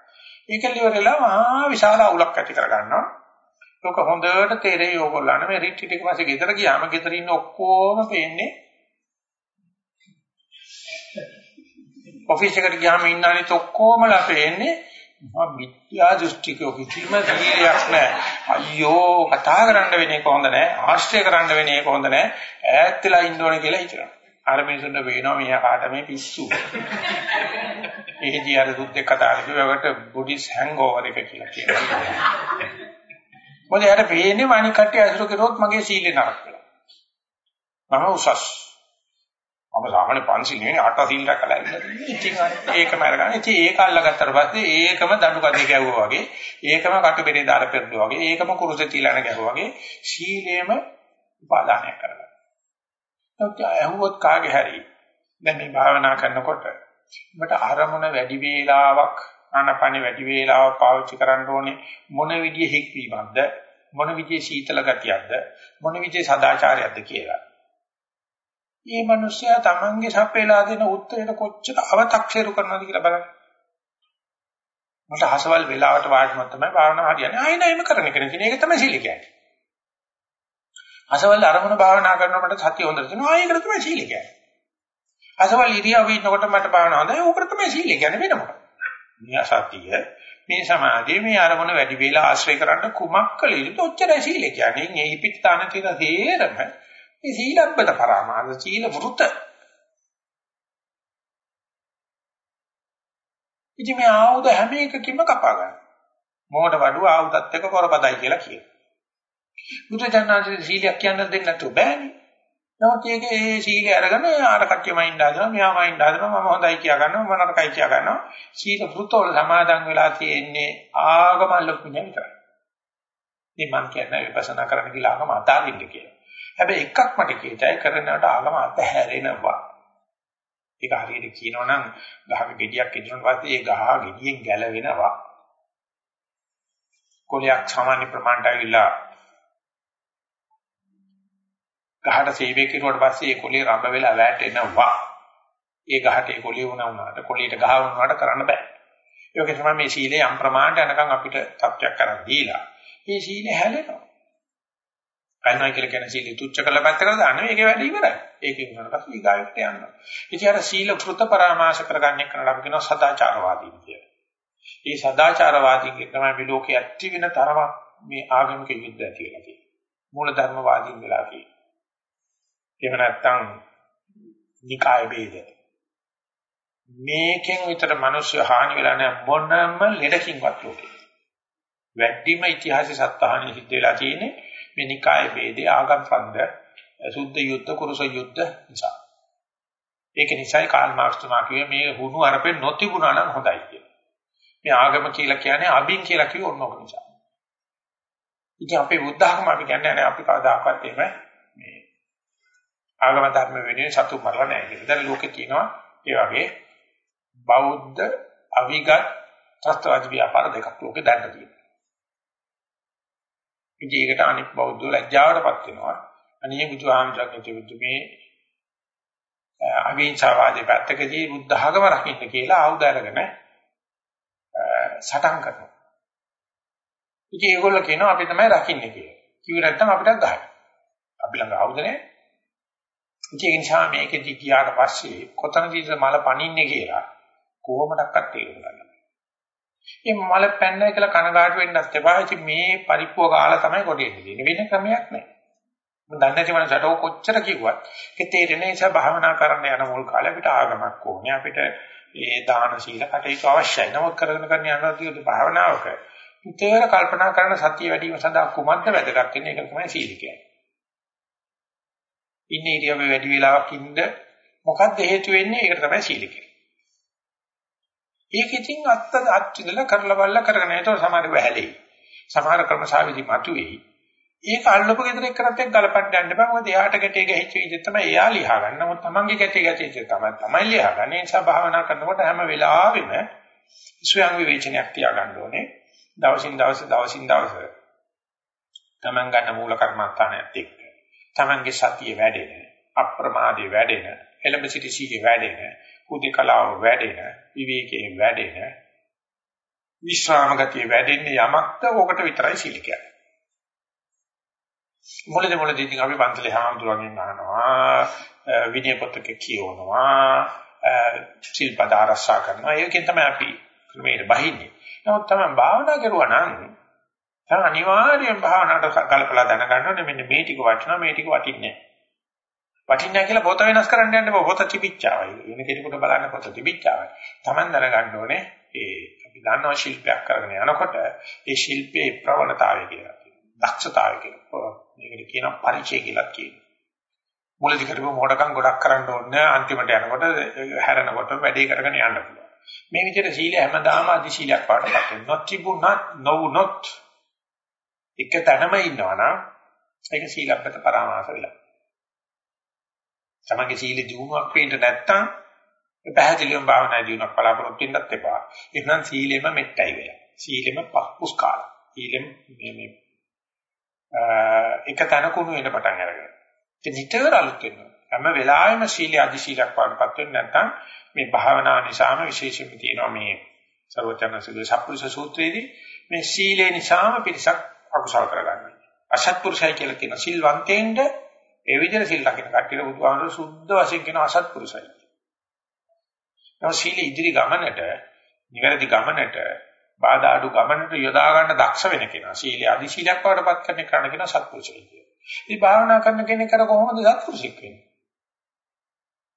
ඒක liverලා මහා විශාල අවුලක් ඇති කරගන්නවා. ඒක හොඳට තේරෙයි ඕගොල්ලන්ට මේ රිට්‍රීට් එක පස්සේ ගෙදර ගියාම ගෙදර ඉන්න ඔක්කොම පේන්නේ ඔෆිස් එකට ගියාම ඉන්න අනිත් ඔක්කොමලා පේන්නේ මහා මිත්‍යා දෘෂ්ටිකෝ කිසිම තීරයක් නැහැ. අයියෝ කතා කරන්න වෙන එක හොඳ නැහැ. ආශ්‍රය කරන්න වෙන එක හොඳ නැහැ. ඈත් වෙලා ඉන්න ඕනේ කියලා හිතනවා. අර මිනිසුන්ට වෙනවා මෙයා කාට මේ පිස්සු. ඒකදී අර දුද්දේ කතා කරපුවාට බුඩිස් හැන්ගෝවර් එක කියලා කියනවා. මොකද යාට පේන්නේ අනික් කට්ටිය අසුර කරොත් මගේ සීලේ නරක වෙනවා. මම උසස්. මම සාමාන්‍ය පන්සිල් නෙවෙයි අට සිල් රැකලා ඉන්නේ. ඉතින් ඒකම අරගෙන ඉතින් ඒක අල්ලගත්තට පස්සේ ඒකම දඬු කඩේ ගැව්වා වගේ, ඒකම කටුබෙරේ දාර පෙරළුවා වගේ, ඒකම කුරුස තිලන ගැහුවා වගේ සීලේම උපාදානයක් කරගන්න. ඔත් ඇහුවොත් කාගේ හරි දැන් මේ භාවනා කරනකොට ඔබට අරමුණ වැඩි වේලාවක් ආනපන වැඩි වේලාවක් පාවිච්චි කරන්න ඕනේ මොන විදිහේ හික්වීමක්ද මොන විදිහේ සීතල ගතියක්ද මොන විදිහේ සදාචාරයක්ද කියලා. මේ මිනිස්සයා Tamange සපේලා දෙන උත්තරයට කොච්චර අව탁සේරු කරනවද කියලා බලන්න. මට හසවල් වෙලාවට වාඩිම තමයි භාවනා හරියන්නේ. ආයෙ නෑම කරන එක නේ. ඒක තමයි සීල කියන්නේ. හසවල් අරමුණ භාවනා කරනකොට මට සතිය හොඳට තියෙනවා. ආයෙ ඒකට තමයි සීල කියන්නේ. හසවල් ඉරියව්ව ඉන්නකොට මට භාවනා හොඳයි. ඕකට තමයි සීල කියන්නේ වෙන මොකක්ද? මේ සතිය මේ සමාධිය මේ අරමුණ වැඩි වේලා ආශ්‍රය කරන්න කුමක් කළ යුතුද? ඔච්චරයි සීල කියන්නේ. මේ හිපිටාන තියෙන තේරම මේ සීලබ්බත පරාමාස සීල වෘත. ඉතින් මේ ආයුධ හැම එකකින්ම කපා ගන්න. මොකට වඩුව ආයුධත් එක්ක කරපදයි කියලා කියනවා. බුදුචානන්සේ සීලයක් කියන්න දෙන්නේ නැතුව බෑනේ. නමුත් ඒකේ ඒ සීලය අරගෙන ආර කට්ටියම ඉන්න හදනවා, මෙයාම ඉන්න හදනවා, මම හොඳයි කියා ගන්නවා, මම නරකයි කියා ගන්නවා. සීල වෘතවල සමාදන් වෙලා තියෙන්නේ ආගම ලොකුනේ විතරයි. ඉතින් මම කියන්නේ විපස්සනා කරන්න කියලා ආගම අතාරින්න කියලා. හැබැයි එකක් මට කියතයි කරනවට ආගම අතහැරෙනවා. ඒක හරියට කියනවනම් ගහක ගෙඩියක් ඉදරන පස්සේ ඒ ගහ ගෙඩියෙන් ගැලවෙනවා. කොලයක් සාමාන්‍ය ප්‍රමාණයට ඇවිල්ලා ගහට සේවය කෙරුවට පස්සේ ඒ කොලේ රඹ වෙලා වැටෙනවා. ඒ ගහට ඒ කොලිය වුණා වුණාට කොලියට ගහ වුණාට කරන්න බෑ. ඒ වගේ තමයි මේ සීලේ යම් ප්‍රමාණයට යනකම් අපිට තත්ත්වයක් කරන් දීලා. මේ සීලේ හැලෙනවා. කයනවා කියලා කියන සීල තුච්ච කළ පැත්තකට දාන්න මේකේ වැඩ ඉවරයි. ඒකේ උනන පස්සේ ඊගාවට යනවා. ඉතින් අර සීල කෘත පරාමාස කරගන්නේ කරලා අපි කියනවා සදාචාරවාදී කියලා. මේ සදාචාරවාදී තමයි මේ ලෝකයේ ඇති වෙන තරම මේ ආගමික යුද්ධ ඇති වෙලා තියෙන්නේ. මූල ධර්මවාදීන් වෙලා තියෙන්නේ. එහෙම නැත්නම් නිකාය ભેද. මේකෙන් විතර මිනිස්සු හානි වෙලා නැහැ මොනම ලෙඩකින්වත් ලෝකේ. වැඩිම ඉතිහාසයේ සත්‍යහානි සිද්ධ වෙලා තියෙන්නේ මේ නිකාය ભેදේ ආගම් ඡන්ද සුද්ධ යුද්ධ කුරුස යුද්ධ නිසා. ඒක නිසායි කාල් මාක්ස් තුමා කිව්වේ මේ හුණු අරපෙන් නොතිබුණා නම් හොඳයි කියලා. මේ ආගම කියලා කියන්නේ අබින් කියලා කිව්ව ඕනෝක නිසා. ඉතින් අපේ බුද්ධ ආගම අපි කියන්නේ නැහැ අපි කවදාකවත් එහෙම මේ ආගම ධර්ම වෙනුවෙන් සතු මරලා නැහැ කියලා. දැන් ලෝකේ තියෙනවා ඒ වගේ බෞද්ධ අවිගත් ත්‍ස්තවාද ව්‍යාපාර දෙකක් ලෝකේ දැන්න තියෙනවා. ඉතින් ඒකට අනිත් බෞද්ධ ලැජ්ජාවටපත් වෙනවා. අනිත් බුදුහාමුදුරන්ගේ තිබුණු මේ අවිංසාවාදී පැත්තකදී බුද්ධ ධර්ම රකින්න කියලා ආයුධ අරගෙන සටන් කරනවා. ඉතින් ඒගොල්ලෝ කියනවා අපි තමයි රකින්නේ කියලා. කිව්ව නැත්නම් අපිට ගහයි. අපි ළඟ ආයුධ නැහැ. ඉතින් ඒ නිසා මේකෙදි ගියාට පස්සේ කොතනදීද මල පනින්නේ කියලා කොහොමඩක්වත් තේරුම් ගන්න මේ මල පැන්නයි කියලා කනගාටු වෙන්නත් එපා. ඉතින් මේ පරිප්පුව කාලා තමයි කොටේ ඉන්නේ. වෙන ක්‍රමයක් නැහැ. මම දන්නේ නැති මනසට ඔය කොච්චර කිව්වත් ඒ තේරෙන්නේ නිසා භාවනා කරන්න යන මුල් කාලේ අපිට ආගමක් ඕනේ. අපිට ඒ දාන සීල කටයුතු අවශ්‍යයි. නමුත් කරගෙන කරන යනකොට භාවනාවක උතේර කල්පනා කරන සතිය වැඩි වීම සඳහා කුමක්ද වැදගත් වෙන්නේ ඒක තමයි සීල කියන්නේ. ඉන්නේ ඉරියව්වේ වැඩි වෙලාවක් ඉන්න මොකක්ද හේතු වෙන්නේ ඒකට තමයි සීල කියන්නේ. ඒක ඉතින් අත්ත අත්විඳලා කරලා බලලා කරගෙන යනකොට සමහර වෙහැලෙයි. සමහර ක්‍රමසාවිදි මතුවේයි. ඒක අල්ලපු ගෙදර එක්කනත් එක්ක ගලපන්න යන්න බෑ. මොකද එයාට ගැටේ ගැහිච්ච විදිහ තමයි එයා ලියා ගන්න. නමුත් තමන්ගේ ගැටේ ගැටිච්ච තමයි තමයි ලියා ගන්න. ඒ නිසා භාවනා කරනකොට හැම වෙලාවෙම ස්වයං විවේචනයක් තියාගන්න ඕනේ. දවසින් දවස දවසින් දවස තමන් ගන්න මූල කර්මස්ථානයත් එක්ක. තමන්ගේ සතිය වැඩෙන, අප්‍රමාදී වැඩෙන, එළඹ සිටි සීලේ වැඩෙන, කුදිකලාව වැඩෙන, විවේකයේ වැඩෙන, විශ්‍රාම ගතිය වැඩෙන්නේ යමක්ද ඕකට විතරයි සීල කියන්නේ. මුලදී මුලදී ඉතින් අපි පන්සලේ හාමුදුරන්ගෙන් අහනවා විනය පොතක කියවනවා සිල්පද ආරක්ෂා කරනවා. ඒකෙන් තමයි අපි ක්‍රමයට බහින්නේ. නමුත් තමයි භාවනා කරුවා නම් තම අනිවාර්යෙන් භාවනාවට කල්පලා දැනගන්න ඕනේ. මෙන්න මේ ටික වටිනවා මේ ටික වටින්නේ නැහැ. වටින්නේ නැහැ කියලා පොත වෙනස් කරන්න යන්න බෑ පොත තිබිච්චාවයි වෙන කෙනෙකුට බලන්න පොත තිබිච්චාවයි Taman දැනගන්න ඕනේ ඒ අපි දන්නවා ශිල්පයක් කරගෙන යනකොට ඒ ශිල්පයේ ප්‍රවණතාවය කියලා දක්ෂතාවය කියලා මේකට කියනවා පරිචය කියලා කියනවා. මුලදී කරපු මොඩකම් ගොඩක් කරන්න ඕනේ අන්තිමට යනකොට හැරෙනකොට වැඩේ කරගෙන යන්න පුළුවන්. මේ විදිහට සීලය හැමදාම අදි සීලයක් පාඩපත් වෙනවා. තිබුණත් නොවුනොත් එක තැනම ඉන්නවනම් ඒක සීලබ්බත පරාමාස වෙලා. තමන්ගේ සීල දිනුවක් වෙන්න නැත්තම් පැහැදිලිවම භාවනා දිනුවක් බලාපොරොත්තු වෙන්නත් එපා. එහෙනම් සීලෙම මෙට්ටයි වෙලා. සීලෙම පහුස්කාර. සීලෙම මේ මේ එක තැනකුණු වෙන පටන් අරගෙන. ඒ නිතර අලුත් වෙනවා. හැම වෙලාවෙම සීල අධි සීලක් වඩපත් වෙන්නේ නැත්නම් මේ භාවනා නිසාම විශේෂයෙන්ම තියෙනවා මේ සර්වචනසුගේ සප්පුරුෂ සූත්‍රයේදී මේ සීලේ නිසාම පිරිසක් අකුසල කරගන්නවා. අසත්පුරුෂය කියලා කියන සිල්වන්තයින්ද ඒ විදිහට සිල් ලකින කට්ටියට බුදුහාමර සුද්ධ වශයෙන් කියන අසත්පුරුෂයි. නම සීල ඉදිරි ගමනට නිවැරදි ගමනට බාධා අඩු ගමනට යොදා ගන්න දක්ෂ වෙන කෙනා. සීලය අදි සීලයක් වඩපත් කරන කෙනා කියන සත්පුරුෂයෙක් කියනවා. ඉතින් භාවනා කරන කෙනෙක් කර කොහොමද සත්පුරුෂයෙක් වෙන්නේ?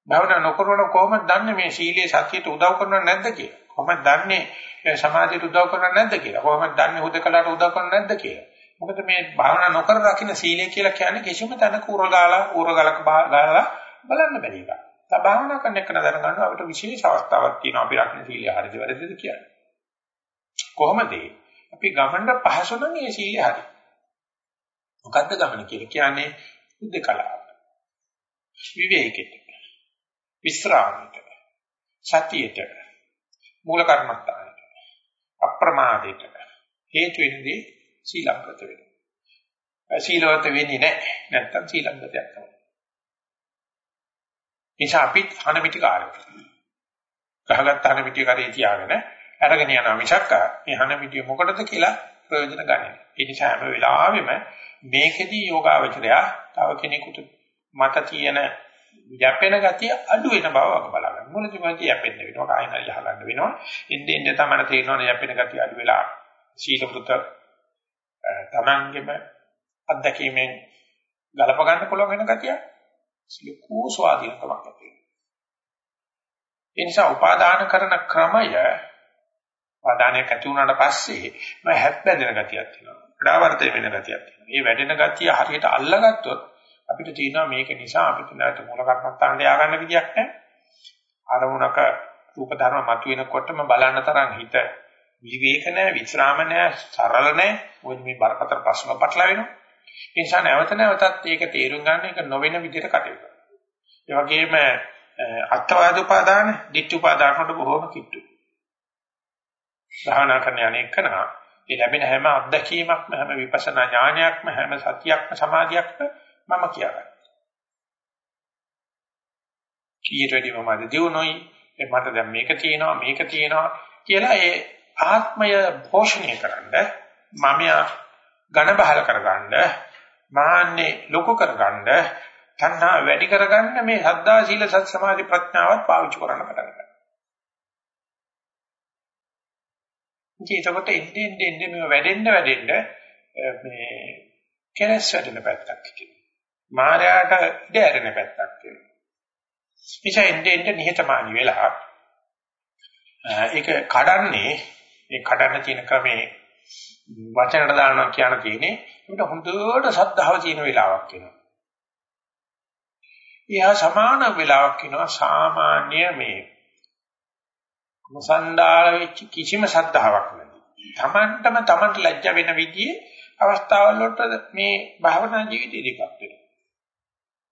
භාවනා නොකරන කොහොමද දන්නේ මේ සීලයේ සතියට උදව් කරනවද නැද්ද කියලා? කොහොමද දන්නේ සමාධියට උදව් කරනවද නැද්ද කියලා? කොහොමද දන්නේ හුදකලාට උදව් කරනවද නැද්ද කියලා? මොකද මේ භාවනා නොකර රකින්න සීලය කියලා කියන්නේ කිසිම තැනක උරගාලා උරගලක ගාලා බලන්න බැරි එකක්. දැන් භාවනා කරන එක නතර ගන්නවා අපිට විශේෂ අවස්ථාවක් තියෙනවා අපි රකින්න සීලය හරිද වැරදිද කියන්නේ. කොහොමද අපි ගමන පහසු නම් ඒ සීලය හරි. මොකද්ද ගමන කියලා කියන්නේ උද්දකලාව. විවේකෙට. විස්රාමයට. සතියට. මූල කර්මස්ථානයට. අප්‍රමාදයට. හේතු වෙන්නේ සීලබ්බත වෙනවා. සීලවත වෙන්නේ නැහැ. නැත්තම් සීලබ්බතයක් තමයි. නිසා අපි හන පිටි කාර්යය. ගහගත්ත හන පිටි කරේ තියාගෙන අරගෙන යනවා මිසක් මේ හන පිටිය මොකටද කියලා ප්‍රයෝජන ගන්න. ඒ නිසා හැම වෙලාවෙම මේකෙදී යෝගාවචරය තව කෙනෙකුට මත තියෙන යැපෙන ගතිය අඩු වෙන බව වක බලන්න. මුලදී මම යැපෙන්න වෙනවා කායින යහලන්න වෙනවා. ඉන්නේ ඉන්නේ තමයි තේරෙනවා යැපෙන ගතිය අඩු වෙලා සීලපෘත තමන්ගෙම අත්දැකීමෙන් ගලප ගන්න පුළුවන් වෙන ගතිය සිලකෝ ස්වාධීනකමක් ඇති. ඒ නිසා උපාදාන කරන ක්‍රමය ආදානයක් ඇති වුණාට පස්සේ මම හැත් බැඳෙන ගතියක් තියෙනවා. ක්‍රාවර්තය වෙන ගතියක් තියෙනවා. මේ වැඩෙන ගතිය හරියට අල්ලගත්තොත් අපිට තියෙනවා මේක නිසා අපිට නැවත මූල කර්මස්ථානට ය아가න්න විදියක් නැහැ. ආරමුණක රූප ධර්ම මතුවෙනකොටම බලන්න තරම් හිත විවේක නැහැ, විස්රාම නැහැ, සරල නැහැ. මොකද මේ බරපතල ප්‍රශ්න පටල වෙනවා. ඒ නිසා නැවත නැවතත් ඒක තේරුම් ගන්න එක නොවන විදිහට කටයුතු කරනවා. ඒ වගේම අත්වාද උපාදාන, ditth උපාදාන වලට බොහෝම කිට්ටුයි. භාවනා කරන අනේකනා ඒ ලැබෙන හැම අත්දැකීමක්ම හැම විපස්සනා ඥානයක්ම හැම සතියක්ම සමාධියක්ම මම කියනවා. කීයට වැඩි මම අද දිනුනොයි මට දැන් මේක තියෙනවා මේක තියෙනවා කියලා ඒ ආත්මය පෝෂණය කරන්න මම ඝන බහල කරගන්න මාන්නේ ලොකු කරගන්න තණ්හා වැඩි කරගන්න මේ සද්ධා සීල සත් සමාධි ප්‍රඥාවත් පාවිච්චි කරන්න පටන් ගන්නවා. ඉතින් ඒකට එන්නේ එන්නේ මේ වැඩෙන්න වැඩෙන්න මේ කෙලස් වැඩෙන පැත්තක් තියෙනවා. මායාට ඉඩ ඇරෙන පැත්තක් තියෙනවා. නිසා එන්නේ එන්නේ නිහතමානී වෙලා ඒක කඩන්නේ මේ කඩන්න තියෙන ක්‍රමේ වචනට දානවා කියන තියෙන්නේ ඒකට හොඳට සද්ධාව තියෙන වෙලාවක් එනවා. එයා සමාන වෙලාවක් එනවා සාමාන්‍ය මේ මුසන්දාල වෙච්ච කිසිම සද්ධාාවක් නැති. Tamanටම Tamanට ලැජ්ජ වෙන විදිහේ අවස්ථාවල් වලට මේ භාවනා ජීවිතය ඉදිරිපත් වෙනවා.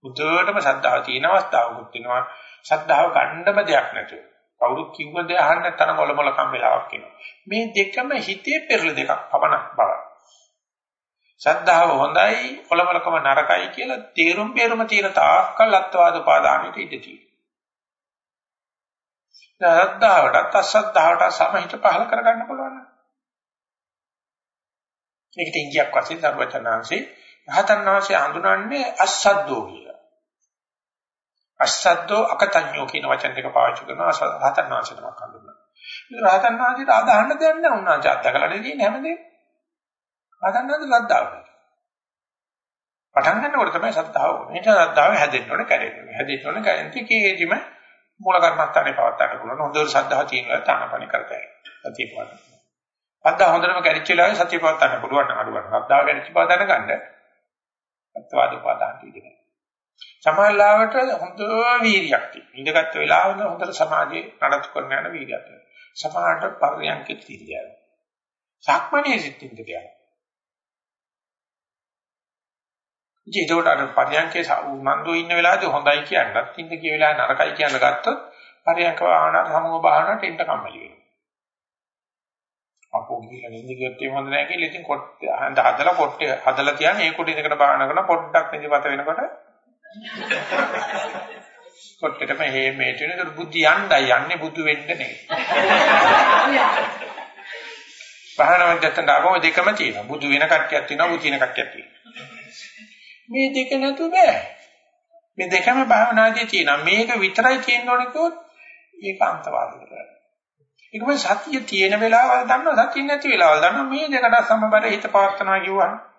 බුදුරටම සද්ධාව තියෙන අවස්ථාවකුත් වෙනවා. සද්ධාව ගන්නම දෙයක් නැතුව. කවුරුත් කිව්ව දේ අහන්න තරම් ඔලොමල කම් වෙලාවක් එනවා. මේ දෙකම හිතේ පෙරළ දෙකක් පමණක් බව. සද්ධාව හොඳයි ඔලොමලකම නරකයි කියලා තේරුම් බේරුම තියෙන තාක්කල් අත්වාද උපාදානෙට ඉඳ තියෙනවා. සද්ධාවටත් අසද්ධාවට සමහිත පහල කරගන්න පුළුවන්. මේකට ඉංගියක් වශයෙන් සර්වචනාංශේ රහතන් වහන්සේ හඳුනන්නේ අසද්දෝ කියලා. අසද්දෝ අකතඤ්ඤෝ කියන වචන දෙක පාවිච්චි කරනවා රහතන් වහන්සේ නමක් හඳුනනවා. රහතන් වහන්සේට අදහන්න දෙයක් නැහැ උන්වහන්සේ අත්දකලා දෙන්නේ හැමදේම. රහතන් වහන්සේ ලද්දාව. පටන් ගන්නකොට තමයි සද්ධාව ඕනේ. ඒක සද්ධාව හැදෙන්න ඕනේ කැරෙන්න. හැදෙන්න ඕනේ කැරෙන්න කීයේදීම මූල කර්මස්ථානේ පවත්තන්න පුළුවන්. හොඳට සද්ධාව තියෙනවා තානපණි කරතයි. අතිපවන්න. සද්ධා හොඳටම කැරිච්ච වෙලාවේ සතිය පවත්තන්න පුළුවන් නම් අඩුවක්. සද්ධාව කැරිච්ච බව දැනගන්න අත්වාද උපාදාන තියෙනවා. සමාල්ලාවට හොඳ වීර්යයක් තියෙනවා. ඉඳගත් වෙලාවන හොඳට සමාධිය නඩත්තු කරන යන වීර්යයක් තියෙනවා. සමාහට පරියන්කෙත් තියෙනවා. සක්මණේ සිත්ින්ද කියනවා. ඉතින් ඒකට අර පරියන්කේ උනන්දු ඉන්න වෙලාවදී හොඳයි කියන්නත් ඉන්න කිය වෙලාවේ නරකයි කියන්න ගත්තොත් පරියන්ක වාහන සමූහ බාහනට එන්න කම්මැලි වෙනවා. අපෝ ගිහලා නින්ද ගියොත් ඒ හොඳ නැහැ කියලා ඉතින් කොට හඳ හදලා පොට්ටේ හදලා තියන්නේ ඒ කොට ඉඳකට බාහන කරන පොඩ්ඩක් නිදිමත වෙනකොට කොට්ටෙටම හේ මේට වෙනකොට බුද්ධි යණ්ඩයි යන්නේ බුදු වෙන්න නෙවෙයි. බාහන මැදට ආවම දෙකම තියෙනවා. බුදු වෙන කට්ටියක් තියෙනවා බුදු වෙන කට්ටියක් තියෙනවා. මේ දෙක නැතු බෑ. මේ දෙකම භාවනාදී තියෙනවා. මේක විතරයි තියෙන්න ඕනේ කිව්වොත් ඒක අන්තවාදයකට. ඒකම සතිය තියෙන වෙලාවල් දන්නවා සතිය නැති වෙලාවල් දන්නවා මේ දෙකට සමබර හිත පවත්නවා කිව්වහම.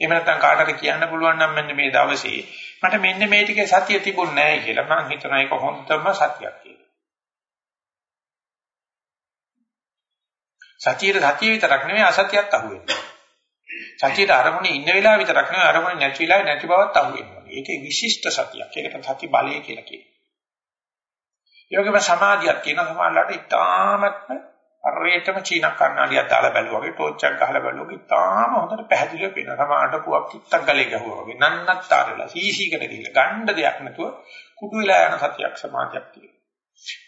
එහෙම නැත්නම් කාටද කියන්න පුළුවන් නම් මෙන්න මේ දවසේ මට මෙන්න මේ ටිකේ සතිය තිබුණ නැහැ කියලා මම හිතනවා ඒක හොඳම සතියක් කියලා. සතියේ සතිය විතරක් නෙවෙයි අසතියත් අහුවෙන්නේ. සතියට අරමුණේ ඉන්න වෙලාව විතරක් නෙවෙයි අරමුණ නැති වෙලාවේ නැති බවත් අහුවෙනවා. ඒකේ විශිෂ්ට සතියක්. ඒකට සති බලය කියලා කියනවා. ඒ වගේම සමාධියක් කියන සමාල්ලාට ඉතාමත්ම අරේටම චීන කන්නාඩියක් දාලා බැලුවා වගේ ටෝච් එකක් ගහලා බැලුවා වගේ ඉතාම හොඳට පැහැදිලිව පේනවා. සමාහට පුවක් කිත්තක් ගලේ ගහුවා වගේ නන්නත්තර වෙලා සීසීකට ගිහලා ගන්න දෙයක් නැතුව කුඩු වෙලා යන සතියක් සමාධියක් තියෙනවා.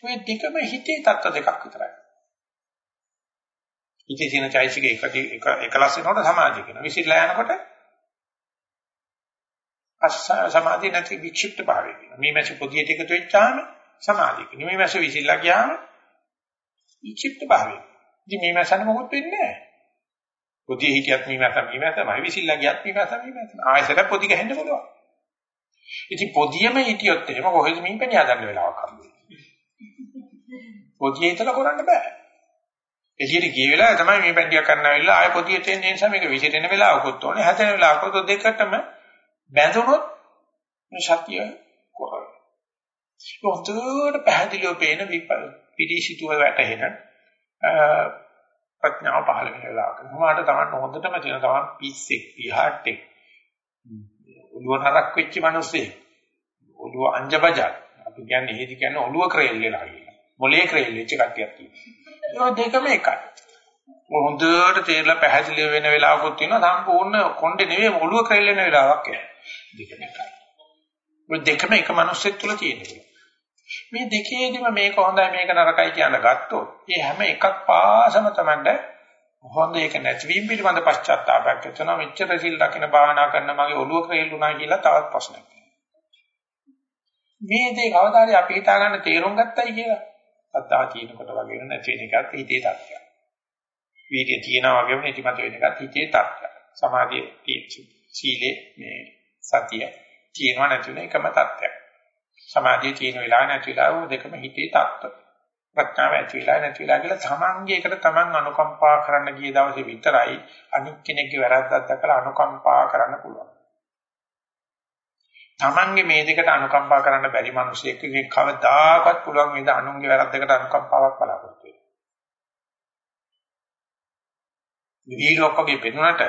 ඔය දෙකම හිතේ තත්ත්ව දෙකක් විතරයි. ඉති තියෙන චෛසික එක එක එකලස් වෙනකොට සමාධිය කියනවා. විසිරලා යනකොට අස්ස සමාධිය නැති වික්ෂිප්ත භාවය කියනවා. මේ මැසි පොදියට එකතු වෙච්චාම සමාධිය කියනවා. මේ මැසි විසිරලා ගියාම වික්ෂිප්ත භාවය. ඉතින් මේ මැසන මොකොත් වෙන්නේ නැහැ. පොදිය හිටියත් මේ මැස මේ මැසමයි විසිරලා ගියත් මේ මැස මේ මැස. ආයෙසර පොදි ගහන්න පුළුවන්. ඉතින් පොදියම හිටියොත් එහෙම කොහෙද මේ පණිය හදන්න වෙලාවක් හම්බෙන්නේ. පොදිය හිතලා කරන්න බෑ. එළියට ගිය වෙලාවේ තමයි මේ පැන්ඩියක් කරන්න ඇවිල්ලා ආය පොදියට එන්නේ නිසා මේක විසිරෙන වෙලාවකුත් ඕනේ හැදෙන වෙලාවකුත් දෙකටම බැඳුනොත් මේ ශක්තිය කොහොමද පොතේ පැහැදිලිව පේන පිළිසිතුව වැටෙන ප්‍රඥාව පහළ වෙන වෙලාවක මොහාට තමයි හොඳටම තියෙන තමයි පිස්සෙක් පිහාට්ටෙක් ඔළුව නරක් වෙච්ච මිනිස්සේ ඔළුව අංජබජා අපි කියන්නේ එහෙදි කියන්නේ ඔළුව ක්‍රේල් වෙලා කියලා මොලේ ක්‍රේල් වෙච්ච කට්ටියක් තියෙනවා ඒ දෙකම එකයි. හොඳට තේරලා පැහැදිලි වෙන වෙලාවකුත් තියෙනවා සම්පූර්ණ කොණ්ඩේ නෙවෙයි ඔළුව ක්‍රෙල් වෙන වෙලාවක් එනවා. දෙකම එකයි. මේ දෙකම එක මිනිස්සෙක් තුල තියෙනවා. මේ දෙකේදීම මේක හොඳයි මේක නරකයි කියන ගත්තොත් මේ හැම එකක් පාසම තමයි හොඳ ඒක නැතිවීම පිළිබඳ පශ්චාත්තාපයක් එතන මෙච්චර සිල් රකින්න භාවනා කරන මගේ ඔළුව ක්‍රේල් වුණා කියලා තවත් ප්‍රශ්නයක්. මේ දේ කවදාද අපි හිතා ගන්න තේරුම් ගත්තයි කියලා සද්ධා තියෙනකොට වගේ නැති වෙන එකත් හිතේ තත්ත්වයක්. වීර්යය තියෙනවා වගේම නිතිමත වෙන එකත් හිතේ තත්ත්වයක්. සමාධිය සීලේ මේ සතිය තියෙනවා නැති වෙන එකම තත්ත්වයක්. සමාධිය තියෙන වෙලාව නැති වෙලාව දෙකම හිතේ තත්ත්ව. ප්‍රඥාව ඇති වෙලා නැති වෙලා කියලා තමන්ගේ එකට තමන් අනුකම්පා කරන්න ගිය දවසේ විතරයි අනික් කෙනෙක්ගේ වැරද්දක් දැකලා අනුකම්පා කරන්න පුළුවන්. Tamange මේ දෙකට අනුකම්පා කරන්න බැරි මිනිසෙක් කවදාකවත් පුළුවන් වේද අනුන්ගේ වැරද්දකට අනුකම්පාවක් බලාපොරොත්තු වෙන්න. වීරයක් වගේ පෙනුනට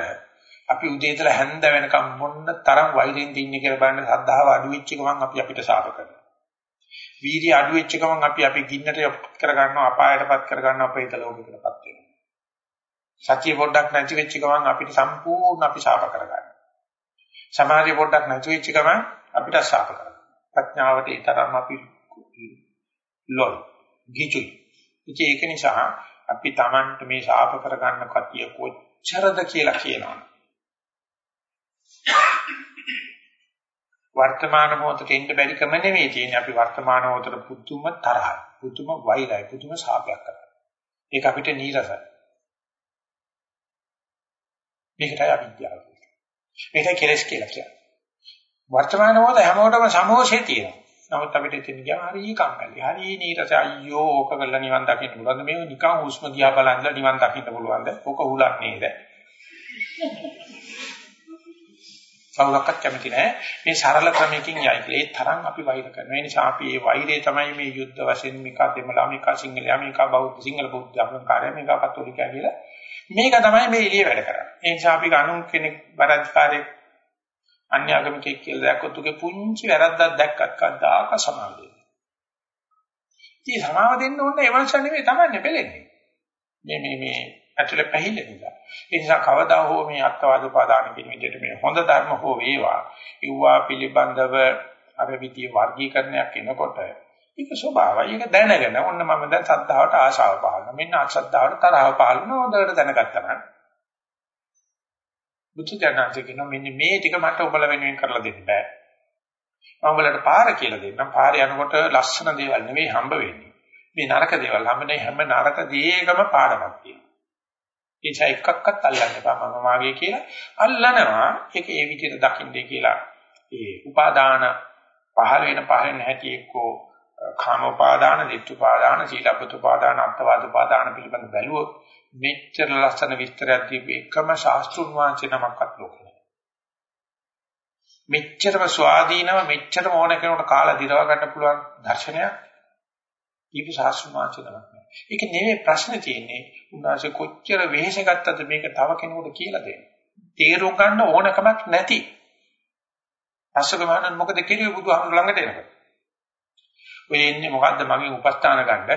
අපි උදේ ඉඳලා හැන්ද වෙනකම් මොන්න තරම් වෛරෙන් ඉන්නේ කියලා බලන්න සද්ධාව අඩු වෙච්ච ගමන් අපි අපිට සාප කරනවා. වීර්ය අඩු වෙච්ච ගමන් අපි අපි ගින්නට කර ගන්නවා අපායටපත් කර ගන්නවා අපේ හිත ලෝකෙකටපත් වෙනවා. සතිය පොඩ්ඩක් නැති වෙච්ච ගමන් අපිට සම්පූර්ණ අපි සාප කර ගන්නවා. සමාධිය පොඩ්ඩක් නැති වෙච්ච ගමන් අපිට සාප කරනවා. ප්‍රඥාවට ඒ තරම් අපි ලොල් ගිචු. ඒක නිසා අපි Tamanට මේ සාප කරගන්න කතිය කොච්චරද කියලා කියනවා. වර්තමාන මොහොතේ ඉන්න බැරි කම නෙවෙයි තියෙන්නේ. අපි වර්තමාන මොහොතට පුදුම තරහයි. පුදුම වෛරයි. පුදුම සාපයක් කරනවා. ඒක අපිට නීරසයි. මේකටයි අවිද්‍යාව කියන්නේ. මේකයි කෙලස් කියලා කියන්නේ. වර්තමාන මොහොත හැමෝටම සමෝෂේ තියෙනවා. නමුත් අපිට ඉතින් ගියා හරි කම්මැලි. හරි නීරස අයියෝ ඕක කරලා නිවන් දකින්න පුළුවන්ද? මේ නිකන් හුස්ම දිහා බලන්ද නිවන් දකින්න පුළුවන්ද? ඕක උලක් නේද? කවුරක්වත් කැමති නැහැ. මේ සරල ක්‍රමයකින් යයි කියලා. ඒ තරම් අපි වෛර කරනවා. ඒ නිසා අපි මේ වෛරය තමයි මේ යුද්ධ වශයෙන් මේක දෙමළ මේක සිංහලයා මේක බෞද්ධ සිංහල බෞද්ධ අපලංකාරය මේක කතෝලිකයා කියලා. මේක තමයි මේ එළිය වැඩ කරන්නේ. ඒ නිසා අපි ගණන් කෙනෙක් වරද්කාරයෙක් අන්‍යාගමිකයෙක් කියලා දැක්කොත් උගේ පුංචි වැරද්දක් දැක්කත් කද්දාක සමාව දෙන්නේ. ඉතින් සමාව දෙන්න ඕනේ ඒ වංශ නෙමෙයි Tamanne පෙලෙන්නේ. මේ මේ මේ ඇතුලේ පැහිල්ල නිසා. ඒ නිසා කවදා හෝ මේ අත්වාද උපාදාන කියන විදිහට මේ හොඳ ධර්ම හෝ වේවා, ඉව්වා පිළිබඳව අර විදිය වර්ගීකරණයක් එනකොට ඒක ස්වභාවයි. ඒක දැනගෙන ඔන්න මම දැන් සද්ධාවට ආශාව පහළනවා. මෙන්න අසද්ධාවට තරහව පහළනවා. හොඳට දැනගත්තා නම් බුදු දඥාන්සේ කියන මෙන්න මේ ටික මට ඔබලා වෙනුවෙන් කරලා දෙන්න බෑ. මම ඔබලට පාර කියලා දෙන්නම්. පාරේ යනකොට ලස්සන දේවල් නෙවෙයි හම්බ වෙන්නේ. මේ නරක දේවල් හම්බෙන්නේ හැම නරක දේකම පාඩමක් තියෙනවා. ඒ නිසා එකක්වත් අල්ලන්න එපා මම මාගේ කියලා අල්ලනවා ඒක ඒ විදිහට දකින්නේ කියලා ඒ උපාදාන පහළ වෙන පහළ වෙන හැටි එක්කෝ කාම උපාදාන, ditth උපාදාන, සීලබ්බත උපාදාන, අත්වාද උපාදාන පිළිබඳ බැලුවොත් මෙච්චර ලස්සන විස්තරයක් දීපු එකම ශාස්ත්‍රුන් වහන්සේ නමක්වත් ලෝකේ නැහැ. මෙච්චරම ස්වාධීනව මෙච්චරම ඕන කෙනෙකුට කාලා දිරව ගන්න පුළුවන් දර්ශනයක් දීපු ශාස්ත්‍රුන් වහන්සේ නමක් නැහැ. ඒක නෙවෙයි ප්‍රශ්නේ තියෙන්නේ. උන්වහන්සේ කොච්චර වෙහෙස ගත්තද මේක තව කෙනෙකුට කියලා දෙන්න. තේරුම් ගන්න ඕනකමක් නැති. අස්සක මහණන් මොකද කිරුවේ බුදුහාමුදුර ළඟට එනකොට. ඔය ඉන්නේ මොකද්ද මගෙන් උපස්ථාන ගන්න.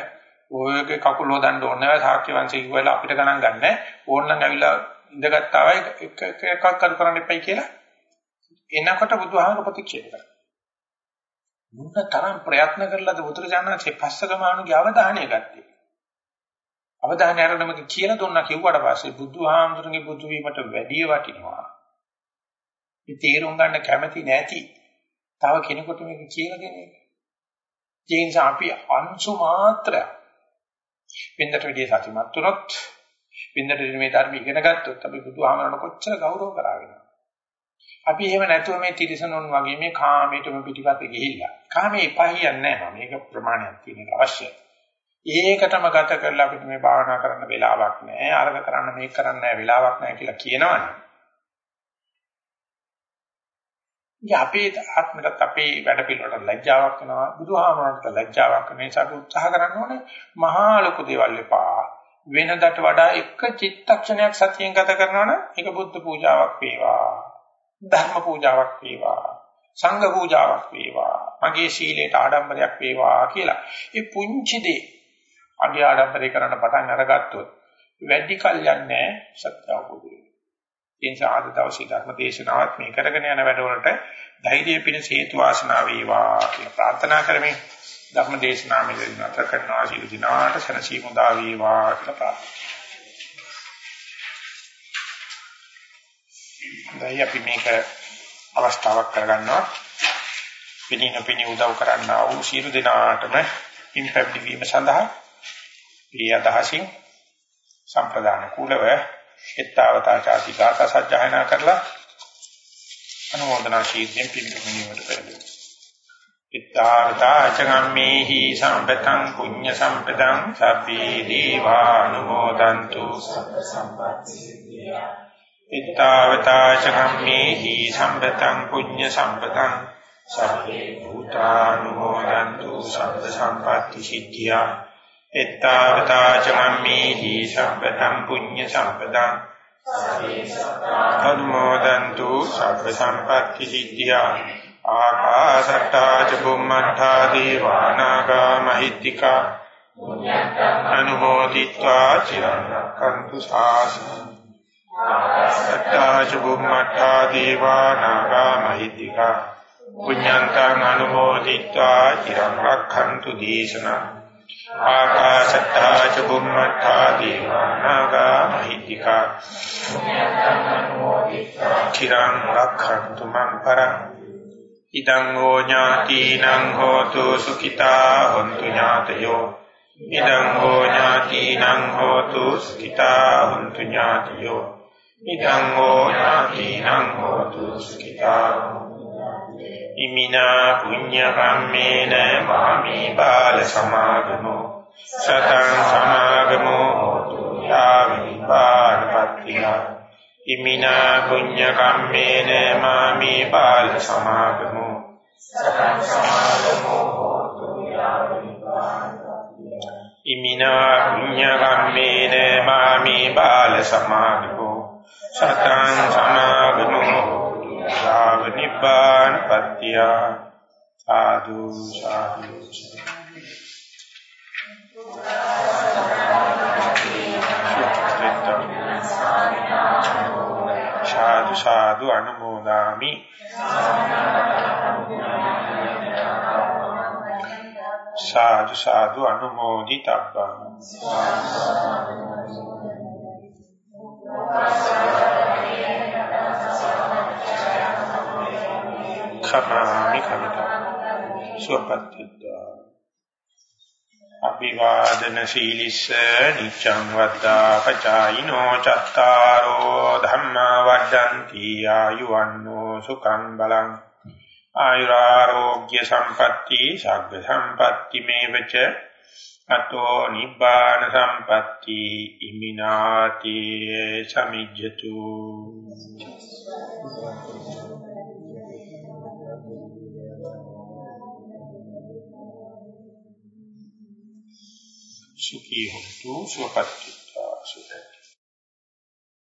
ඔයගේ කකුල හොදන්න ඕනේ නැහැ. සාක්‍ය වංශය කිව්වලා අපිට ගණන් ගන්නෑ. ඕනනම් ඇවිල්ලා ඉඳගත්තාවයි එක එකක් කර කරන්න එපයි කියලා. එනකොට බුදුහාමුදුර ප්‍රතික්ෂේප කරා. මුන්න තරම් ප්‍රයත්න කරලාද බුදුරජාණන්සේ පස්සක මානුගේ අවධානය ගත්තේ. අවධානය අරගෙනම කියලා දුන්නා කිව්වට පස්සේ බුදුහාමුදුරන්ගේ බුදු වීමට වැඩි වටිනවා. මේ තේරුම් ගන්න කැමති නැති තව කෙනෙකුට මේක කියලා දෙන එක. ඒ නිසා අපි අංශු මාත්‍රයක් වෙනදට වැඩි සතුටුමත් වුණොත් වෙනදට මේ ධර්ම ඉගෙන ගත්තොත් අපි බුදුහාමරණ කොච්චර ගෞරව කරාගෙන. අපි එහෙම නැතුව මේ තිරසනුන් වගේ මේ කාමයටම පිටිපස්සේ ගිහිල්ලා. කාමේ පහියන්නේ නැහැ මම. මේක ප්‍රමාණයක් තියෙන එක අවශ්‍යයි. ඒකටම ගත කරලා අපිට මේ භාවනා කරන්න වෙලාවක් නැහැ. අරග කරන්න මේක කරන්න නැහැ වෙලාවක් නැහැ කියලා කියනවනේ. ඉතින් අපේ ආත්මකට අපේ වැඩ පිළිවෙලට ලැජ්ජාවක් වෙනවා. බුදුහාමරන්ට ලැජ්ජාවක් වෙන නිසා අපි උත්සාහ කරන්න ඕනේ මහා ලොකු දේවල් එපා. වෙනදට වඩා එක චිත්තක්ෂණයක් සතියෙන් ගත කරනවා නම් ඒක බුද්ධ පූජාවක් වේවා. ධර්ම පූජාවක් වේවා. සංඝ පූජාවක් වේවා. මගේ සීලයට ආඩම්බරයක් වේවා කියලා. මේ පුංචි දේ අගේ ආඩම්බරේ කරන්න පටන් අරගත්තොත් වැඩි කල් යන්නේ සත්‍ය අවබෝධ වෙනවා. ඒ නිසා අද දවසේ ධර්ම දේශනාවත් මේ කරගෙන යන වැඩවලට ධෛර්යය පිණිස හේතු වාසනා වේවා කියලා ප්‍රාර්ථනා කරමින් ධර්ම දේශනාව මෙතන නැත කරනවා සියලු දිනාට සනසීමු දා වේවා කියලා ප්‍රාර්ථනා. දැන් අපි මේක අවස්ථාවක් කරගන්නවා. පිළින පිණි උදව් කරන්නා වූ සියලු දෙනාටම ඉම්පැක්ට් වීම සඳහා මේ අදහසින් සම්ප්‍රදාන කුලව එත්තවතා ചാති ගාථා සජ්ජායනා කරලා අනුමೋದනා ශීර්යෙන් පිළිගැනීමට පෙරදෙමු. එත්තවතා චගම්මේහි සම්පතං පුඤ්ඤ සම්පතං සබ්බේ දීවානුමෝදන්තු සබ්බ සම්පත්ති ittavata chakammehi sambataṃ puñña sampataṃ sabbe bhūtānumodantu sabba sampatti siddhiyā ittavata chakammehi sambataṃ puñña sampataṃ අනුමෝදන්තු සබ්බ සම්පatti සිද්ධා ආකාසට්ටා ච බුම්මට්ටා දීවානාගා මහිත්‍තිකා පුඤ්ඤත්තං අනුමෝදිත්වා චිරං රක්ඛන්තු ශාසනං ආකාශට්ටා ච බුම්මට්ටා දීවානාගා මහිත්‍තිකා පුඤ්ඤන්තං අනුමෝදිत्वा චිරං රක්ඛන්තු දේශනං ආකාශට්ටා ච බුම්මට්ටා දීවානාගා මහිත්‍තිකා චිරං රක්ඛන්තු මං පරං ඉදං හෝ ඥාතිනං හෝතු සුඛිතා හොන්තු ඥාතයෝ ඉදං හෝ ඥාතිනං හෝතු සුඛිතා හොන්තු ඥාතයෝ ඉදං හෝ ඥාතිනං හෝතු සුඛිතා ඉමිනා පුඤ්ඤ කම්මේන මාමි බාල සමාගමෝ සතං සමාගමෝ හෝතු යාවි පාරපත්තියා ඉමිනා පුඤ්ඤ කම්මේන මාමි බාල සමාගමෝ සතං සමාගමෝ හෝතු ඉමිනා පුඤ්ඤ කම්මේන මාමි බාල සමාගමෝ සතං සමාගමෝ යාව නිබ්බාන පත්‍ය සාදු සාදු සාදු සාදු අනුමෝදාමි. සාදු සාදු අනුමෝදිතබ්බං. කමාමි කමිතා සුවපත්තිද්දා අභිවාදන සීලිස්ස නිච්ඡං වද්දා පචායිනෝ චත්තාරෝ ධම්මා වඩ්ඩಂತಿ ආයුවන්නෝ සුඛං බලං. ආයුරාෝග්‍ය සම්පatti සග්ග සම්පatti මේවච අතෝ නිබ්බාන සම්පatti ඉමිනාති සමිජ්ජතු. සුඛී හොතු සුවපත් සුඛ